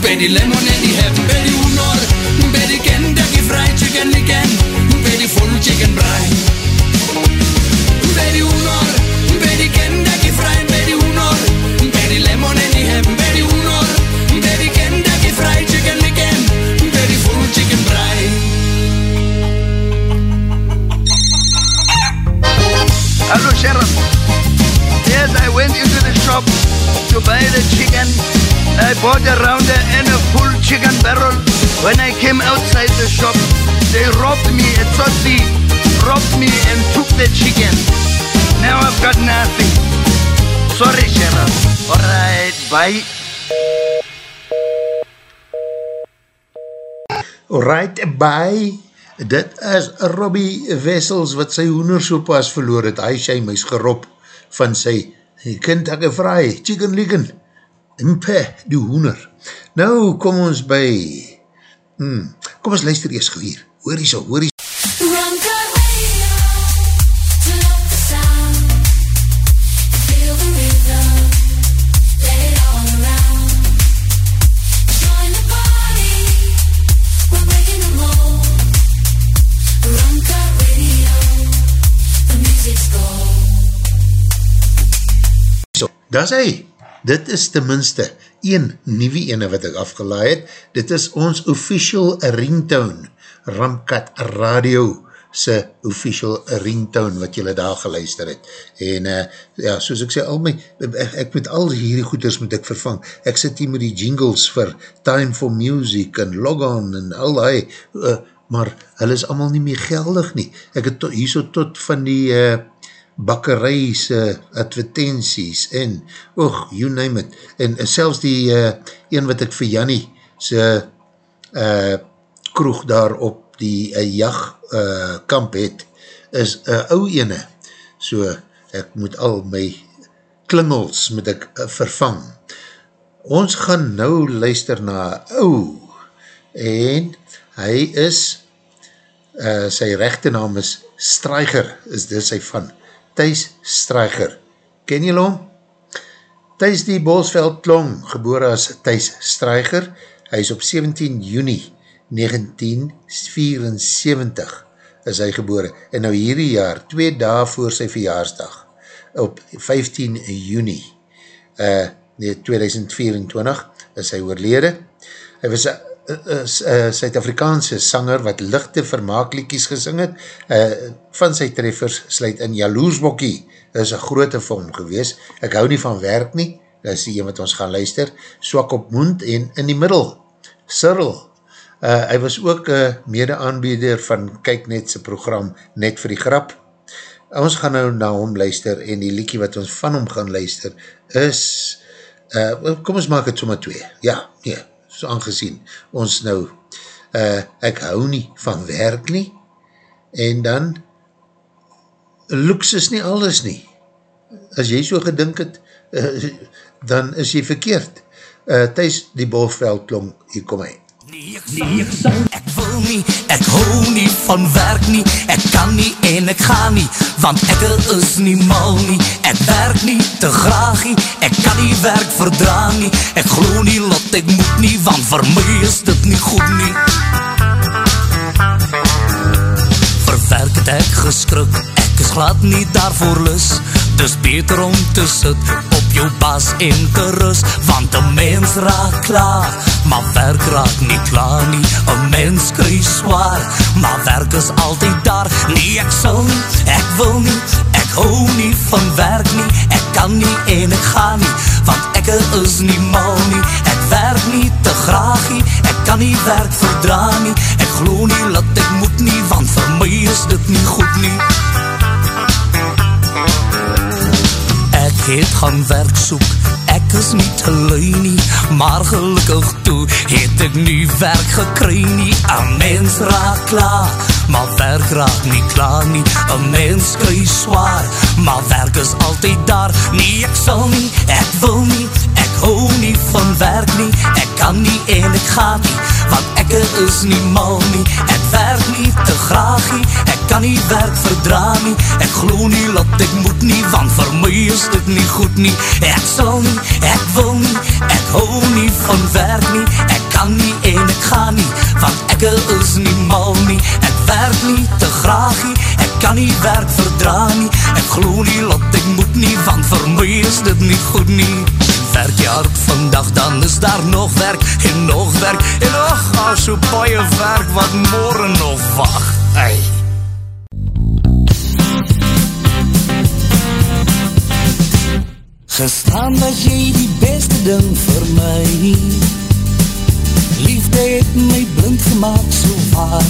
very lemon and the heaven, very honor, very Kentucky fry, chicken licken, very full chicken fry. Very honor, Hello, Sheriff. Yes, I went into the shop to buy the chicken. I bought a rounder and a full chicken barrel. When I came outside the shop, they robbed me, a tsotsi robbed me and took the chicken. Now I've got nothing. Sorry, Sheriff. Alright, bye. Alright, bye. Dit is Robbie Wessels wat sy hoender so pas verloor het. Hy sy my is gerop van sy kind ek vraai, chicken licken, impe, die hoender. Nou kom ons by, hmm, kom ons luister eers gauw hier. Hoor hier so, hoor hier Is hy. Dit is tenminste een nieuwe ene wat ek afgelaai het. Dit is ons official ringtone, Ramkat Radio se official ringtone wat jylle daar geluister het. En uh, ja, soos ek sê, al my, ek, ek met al hierdie goeders moet ek vervang. Ek sit hier met die jingles vir Time for Music en Log On en al die, uh, maar hulle is allemaal nie meer geldig nie. Ek het to, hier so tot van die uh, bakkerijse advertenties en, oog, you name it, en selfs die uh, een wat ek vir Jannie sy uh, kroeg daar op die uh, jachtkamp uh, het, is een uh, ou ene, so ek moet al my klingels moet ek uh, vervang. Ons gaan nou luister na ou, en hy is, uh, sy rechte naam is Streiger, is dit sy van, Thijs Streiger. Ken jy hom? Thijs die Bolsveld Klong, geboore as Thijs Streiger, hy is op 17 juni 1974 is hy geboore, en nou hierdie jaar, twee dae voor sy verjaarsdag, op 15 juni uh, 2024 is hy oorlede. Hy was een Suid-Afrikaanse sanger wat lichte vermaaklikies gesing het. Uh, van sy treffers sluit in Jaloersbokkie, is een grote vorm gewees. Ek hou nie van werk nie, dat is die een wat ons gaan luister. Swak op moend en in die middel, Cyril. Uh, hy was ook uh, mede-aanbieder van Kijknetse program Net vir die Grap. Ons gaan nou na hom luister en die liekie wat ons van hom gaan luister is, uh, kom ons maak het soma twee. Ja, nee, so aangezien ons nou, uh, ek hou nie van werk nie, en dan, looks is nie alles nie. As jy so gedink het, uh, dan is jy verkeerd. Uh, Thijs, die bolveld klom, hier kom hy. Nee, ek, nee, ek, sal, ek wil nie, ek hou nie van werk nie, ek kan nie en ek ga nie, want ek is nie mal nie, ek werk nie te graag nie, ek kan nie werk verdra nie, ek glo nie lot ek moet nie, want vir my is dit nie goed nie. Verwerk het ek geskrik, ek is glad nie daarvoor lus, dis beter om te sit op jou bas en gerus, want een mens raak klaar, maar werk raak nie klaar nie, een mens kry zwaar, maar werk is altyd daar, nie ek sal nie, ek wil nie, ek hou nie van werk nie, ek kan nie en ek ga nie, want ek is nie mal nie, ek werk nie te graag nie, ek kan nie werk verdra nie, ek glo nie dat ek moet nie, want vir my is dit nie goed nie. Ek het gaan werk soek, ek is nie te lui nie, maar gelukkig toe het ek nie werk gekry nie. Een mens raak klaar, maar werk raak nie klaar nie. Een mens kry zwaar, maar werk is altyd daar. Nee, ek sal nie, ek wil nie, ek hou nie van werk nie. Ek kan nie en ek ga nie, want ek is nie mal nie. Ek werk nie te graag nie, ek kan nie werk verdra nie. Ek glo nie, laat ek moet nie, want vir my is dit nie goed nie. Ek sal nie, ek wil nie, ek hou nie van werk nie. Ek kan nie en ek ga nie, want ek is nie mal nie. Ek werk nie te graag nie, ek kan nie werk verdra nie. Ek glo nie, laat ek moet nie, want vir my is dit nie goed nie. Werk jy hard vandag, dan is daar nog werk en nog werk en nog al so baie werk wat morgen nog wacht. Hey. Gestaan was jy die beste ding vir my Liefde het my blind gemaakt so waar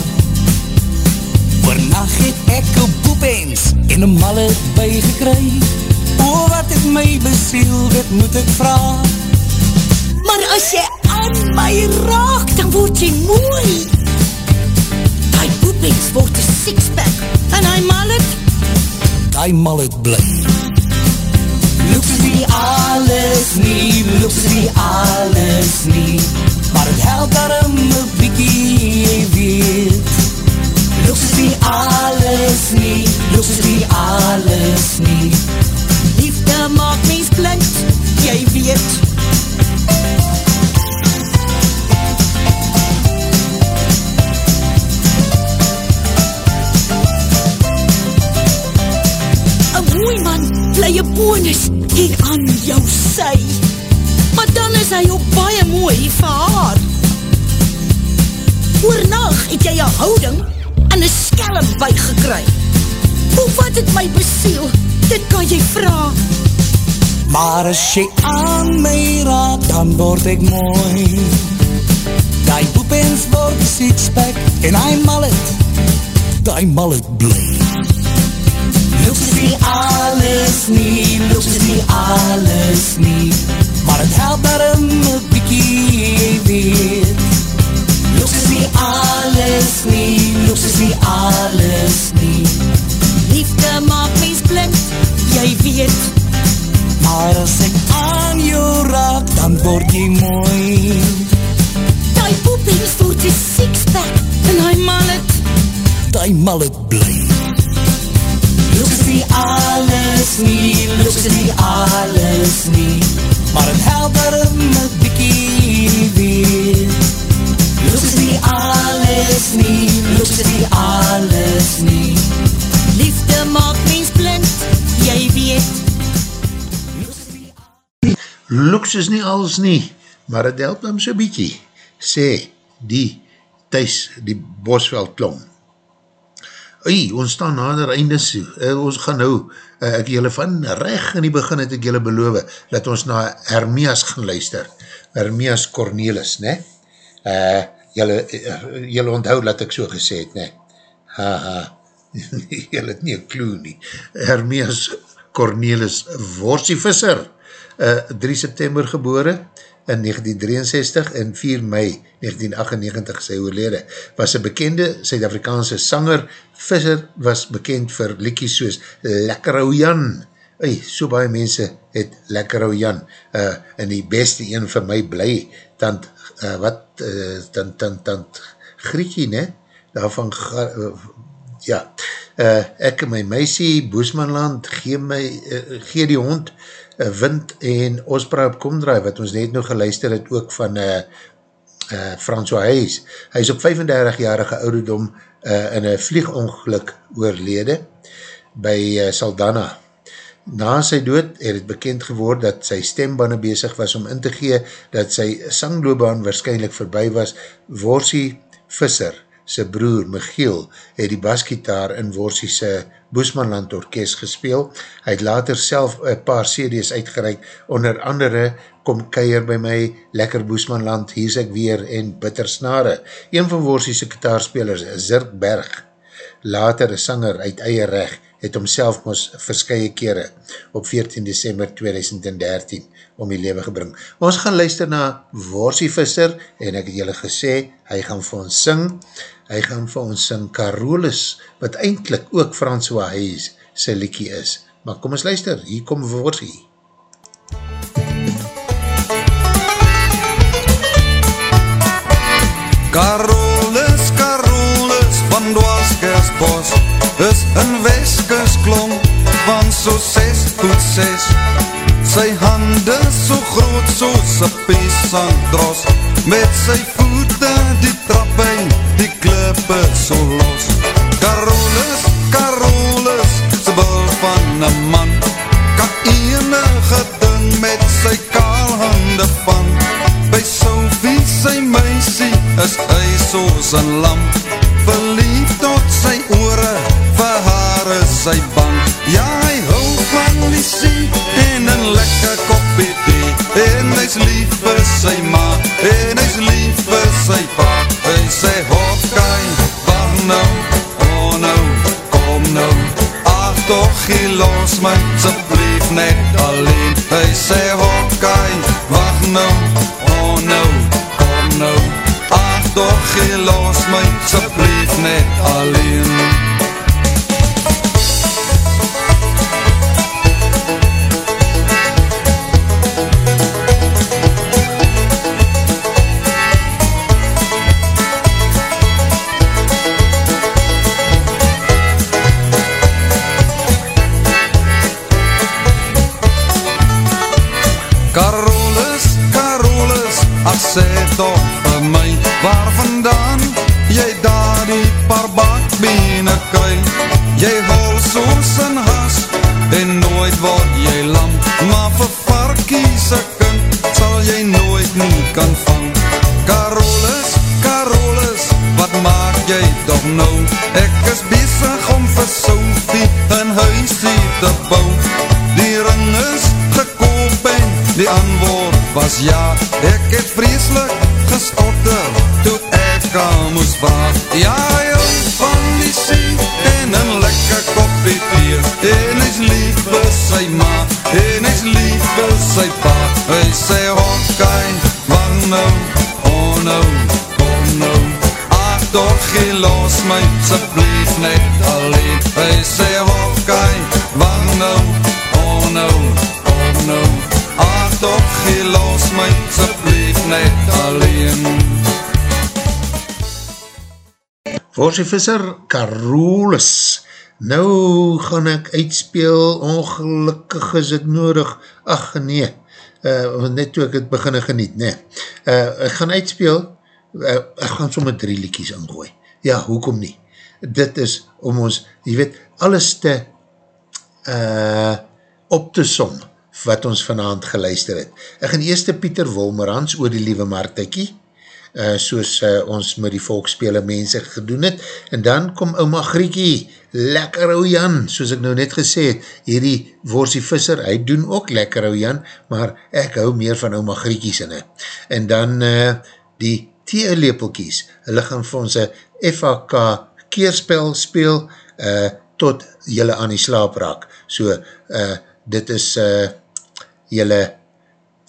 Oornacht het ek een poepens en een mallet bygekry O wat het my besiel, dit moet ek vraag Maar as jy aan my raak, dan word jy mooi. Die poepens word een sixpack. En hy mallet Die mallet bly. Looks is nie alles nie, looks is nie alles nie. Maar het help daarom een bykie, jy weet. Looks is nie alles nie, looks is nie alles nie jy weet Een mooi man vlei een bonus hier aan jou sy Maar dan is hy ook baie mooi vir haar Oornacht het jy een houding en een skelm bygekry Hoe wat het my besiel, dit kan jy vraag Maar as jy aan my raak, dan word ek mooi. Die poepens word sixpack en hy mallet, die mallet bly. Looks is nie alles nie, looks is nie alles nie. Maar het help daarom een bykie, weet. Looks is nie alles nie, looks is nie alles nie. Liefde maak mens blind, jy weet Maar as ek aan jou raak, dan word jy mooi. Die poepings word die sixpack en hy mallet Die mallet bly. Looks is nie alles nie, looks is nie alles nie. Maar het help daarom een bykie, jy weet Looks is nie alles nie, looks is nie alles nie. Liefde maak mens blind, jy weet Looks is nie alles nie, maar het help hem so bykie, sê die thuis, die bosveld klom. Oei, ons staan nader einde so, uh, ons gaan nou, uh, ek jylle van reg in die begin het ek jylle beloof, dat ons na Hermias gaan luister, Hermias Cornelis, ne? Uh, jylle, uh, jylle onthou dat ek so gesê het, ne? Haha, jylle het nie een clue nie. Hermias Cornelis Worsie Visser, uh, 3 September gebore, in 1963 en 4 mei 1998 sy oorlede, was een bekende Suid-Afrikaanse sanger, Visser was bekend vir liekies soos Lekker ou Jan, Ey, so baie mense het Lekker ou Jan, uh, en die beste een vir my bly, tant, uh, wat, uh, tant, tant, tant, Griekie, ne, daarvan, uh, ja, uh, ek en my meisie, Boesmanland, gee, my, uh, gee die hond, Wind en Osprey op Komdraai, wat ons net nog geluister het ook van uh, uh, François Huys. Hy is op 35-jarige ouderdom uh, in een vliegongeluk oorlede by uh, Saldana. Na sy dood het het bekend geword dat sy stembanne bezig was om in te gee dat sy sangloobaan waarschijnlijk voorbij was. Worsie Visser, sy broer Michiel, het die basgitaar in Worsie sy Boesmanland Orkest gespeel. Hy het later self een paar CD's uitgereik, onder andere Kom Keier by my, Lekker Boesmanland, Hier is ek weer en Bitter Snare. Een van Worsie sy gitaarspelers, Zirk Berg, later een sanger uit eie recht, het homself mos verskye kere op 14 december 2013 om die lewe gebring. Ons gaan luister na Worsie Visser en ek het julle gesê, hy gaan vir ons sing, hy gaan vir ons sing Carolus, wat eindelijk ook François Hayes sy liekie is. Maar kom ons luister, hier kom Worsie. Carolus, Carolus van Dwaskersbos is in Weskersklom van so ses voet ses. Sy hande so groot soos een pesandros Met sy voete die trap en die klippe so los. Carolus, Carolus, sy bul van een man. Kan enige ding met sy kaal hande van. By Sophie sy meisie is hy soos een lamp Verlief tot sy oore, vir haar is sy bang Hy is lief vir sy ma, en hy is lief vir sy pa. Hy sê, Hokkai, wacht nou, oh nou, kom nou. Ach toch, hy los my, sy blief net alleen. Hy sê, Hokkai, wacht nou, oh nou, kom nou. Ach toch, hy los my, sy blief net alleen Worsie Visser, Carolus. Nou gaan ek uitspeel, ongelukkig is het nodig. Ach nee, uh, net toe ek het beginne geniet, nee. Uh, ek gaan uitspeel, uh, ek gaan sommer drie liekies ingooi. Ja, hoekom nie? Dit is om ons, jy weet, alles te uh, op te som wat ons vanavond geluister het. Ek gaan eerste Pieter Wolmerans oor die liewe Martikkie, uh, soos uh, ons met die volkspele mense gedoen het, en dan kom oma Griekie, lekker ou Jan, soos ek nou net gesê het, hierdie Worsie Visser, hy doen ook lekker ou Jan, maar ek hou meer van oma Griekie sinne. En dan uh, die theelepelkies, hulle gaan vir ons een FHK keerspel speel, uh, tot jylle aan die slaap raak. So, uh, dit is uh, jylle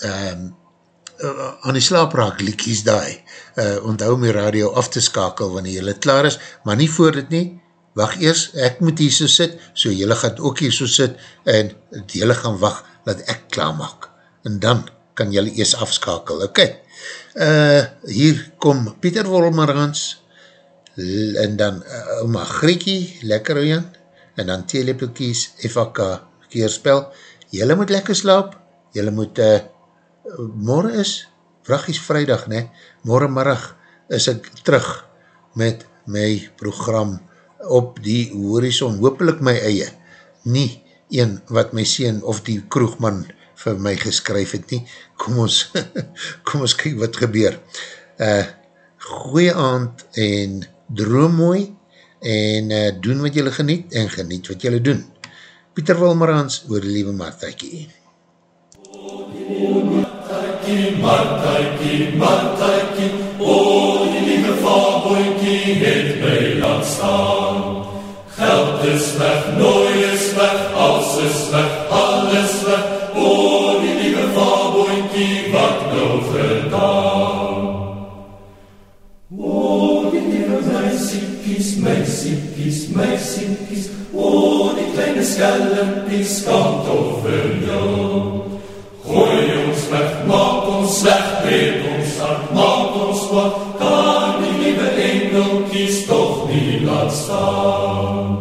um, uh, aan die slaap raak liekies daai. Uh, onthou my radio af te skakel wanneer jylle klaar is, maar nie voor dit nie, wacht eers, ek moet hier so sit, so jylle gaat ook hier so sit, en jylle gaan wacht, dat ek klaar maak. En dan kan jylle eers afskakel, ok. Uh, hier kom Pieter Wolmerans, en dan uh, oma Griekie, lekker Jan, en dan telepelkies, FHK, keerspel, jylle moet lekker slaap, jylle moet, uh, morgen is, vragies vrijdag, ne, morgenmiddag is ek terug met my program op die horizon, hoopelik my eie, nie een wat my sien of die kroegman vir my geskryf het nie, kom ons, kom ons kyk wat gebeur. Uh, goeie aand en droom mooi en uh, doen wat jylle geniet en geniet wat jylle doen. Pieter Wilmerans oor die liewe Martijkie. Martijkie, Martijkie, Martijkie, o die lieve vaarboinkie het my laat staan. Geld is weg, nooi is weg, alles is weg, alles weg. O, die lieve vaarboinkie, wat nou gedaan? O, lieve meisiekies, meisiekies, meisiekies. O, die kleine skelmpies, kant over jou. Weg, maak ons weg, breed ons hart, maak ons wat, kan die lieve engelkies toch nie laat staan.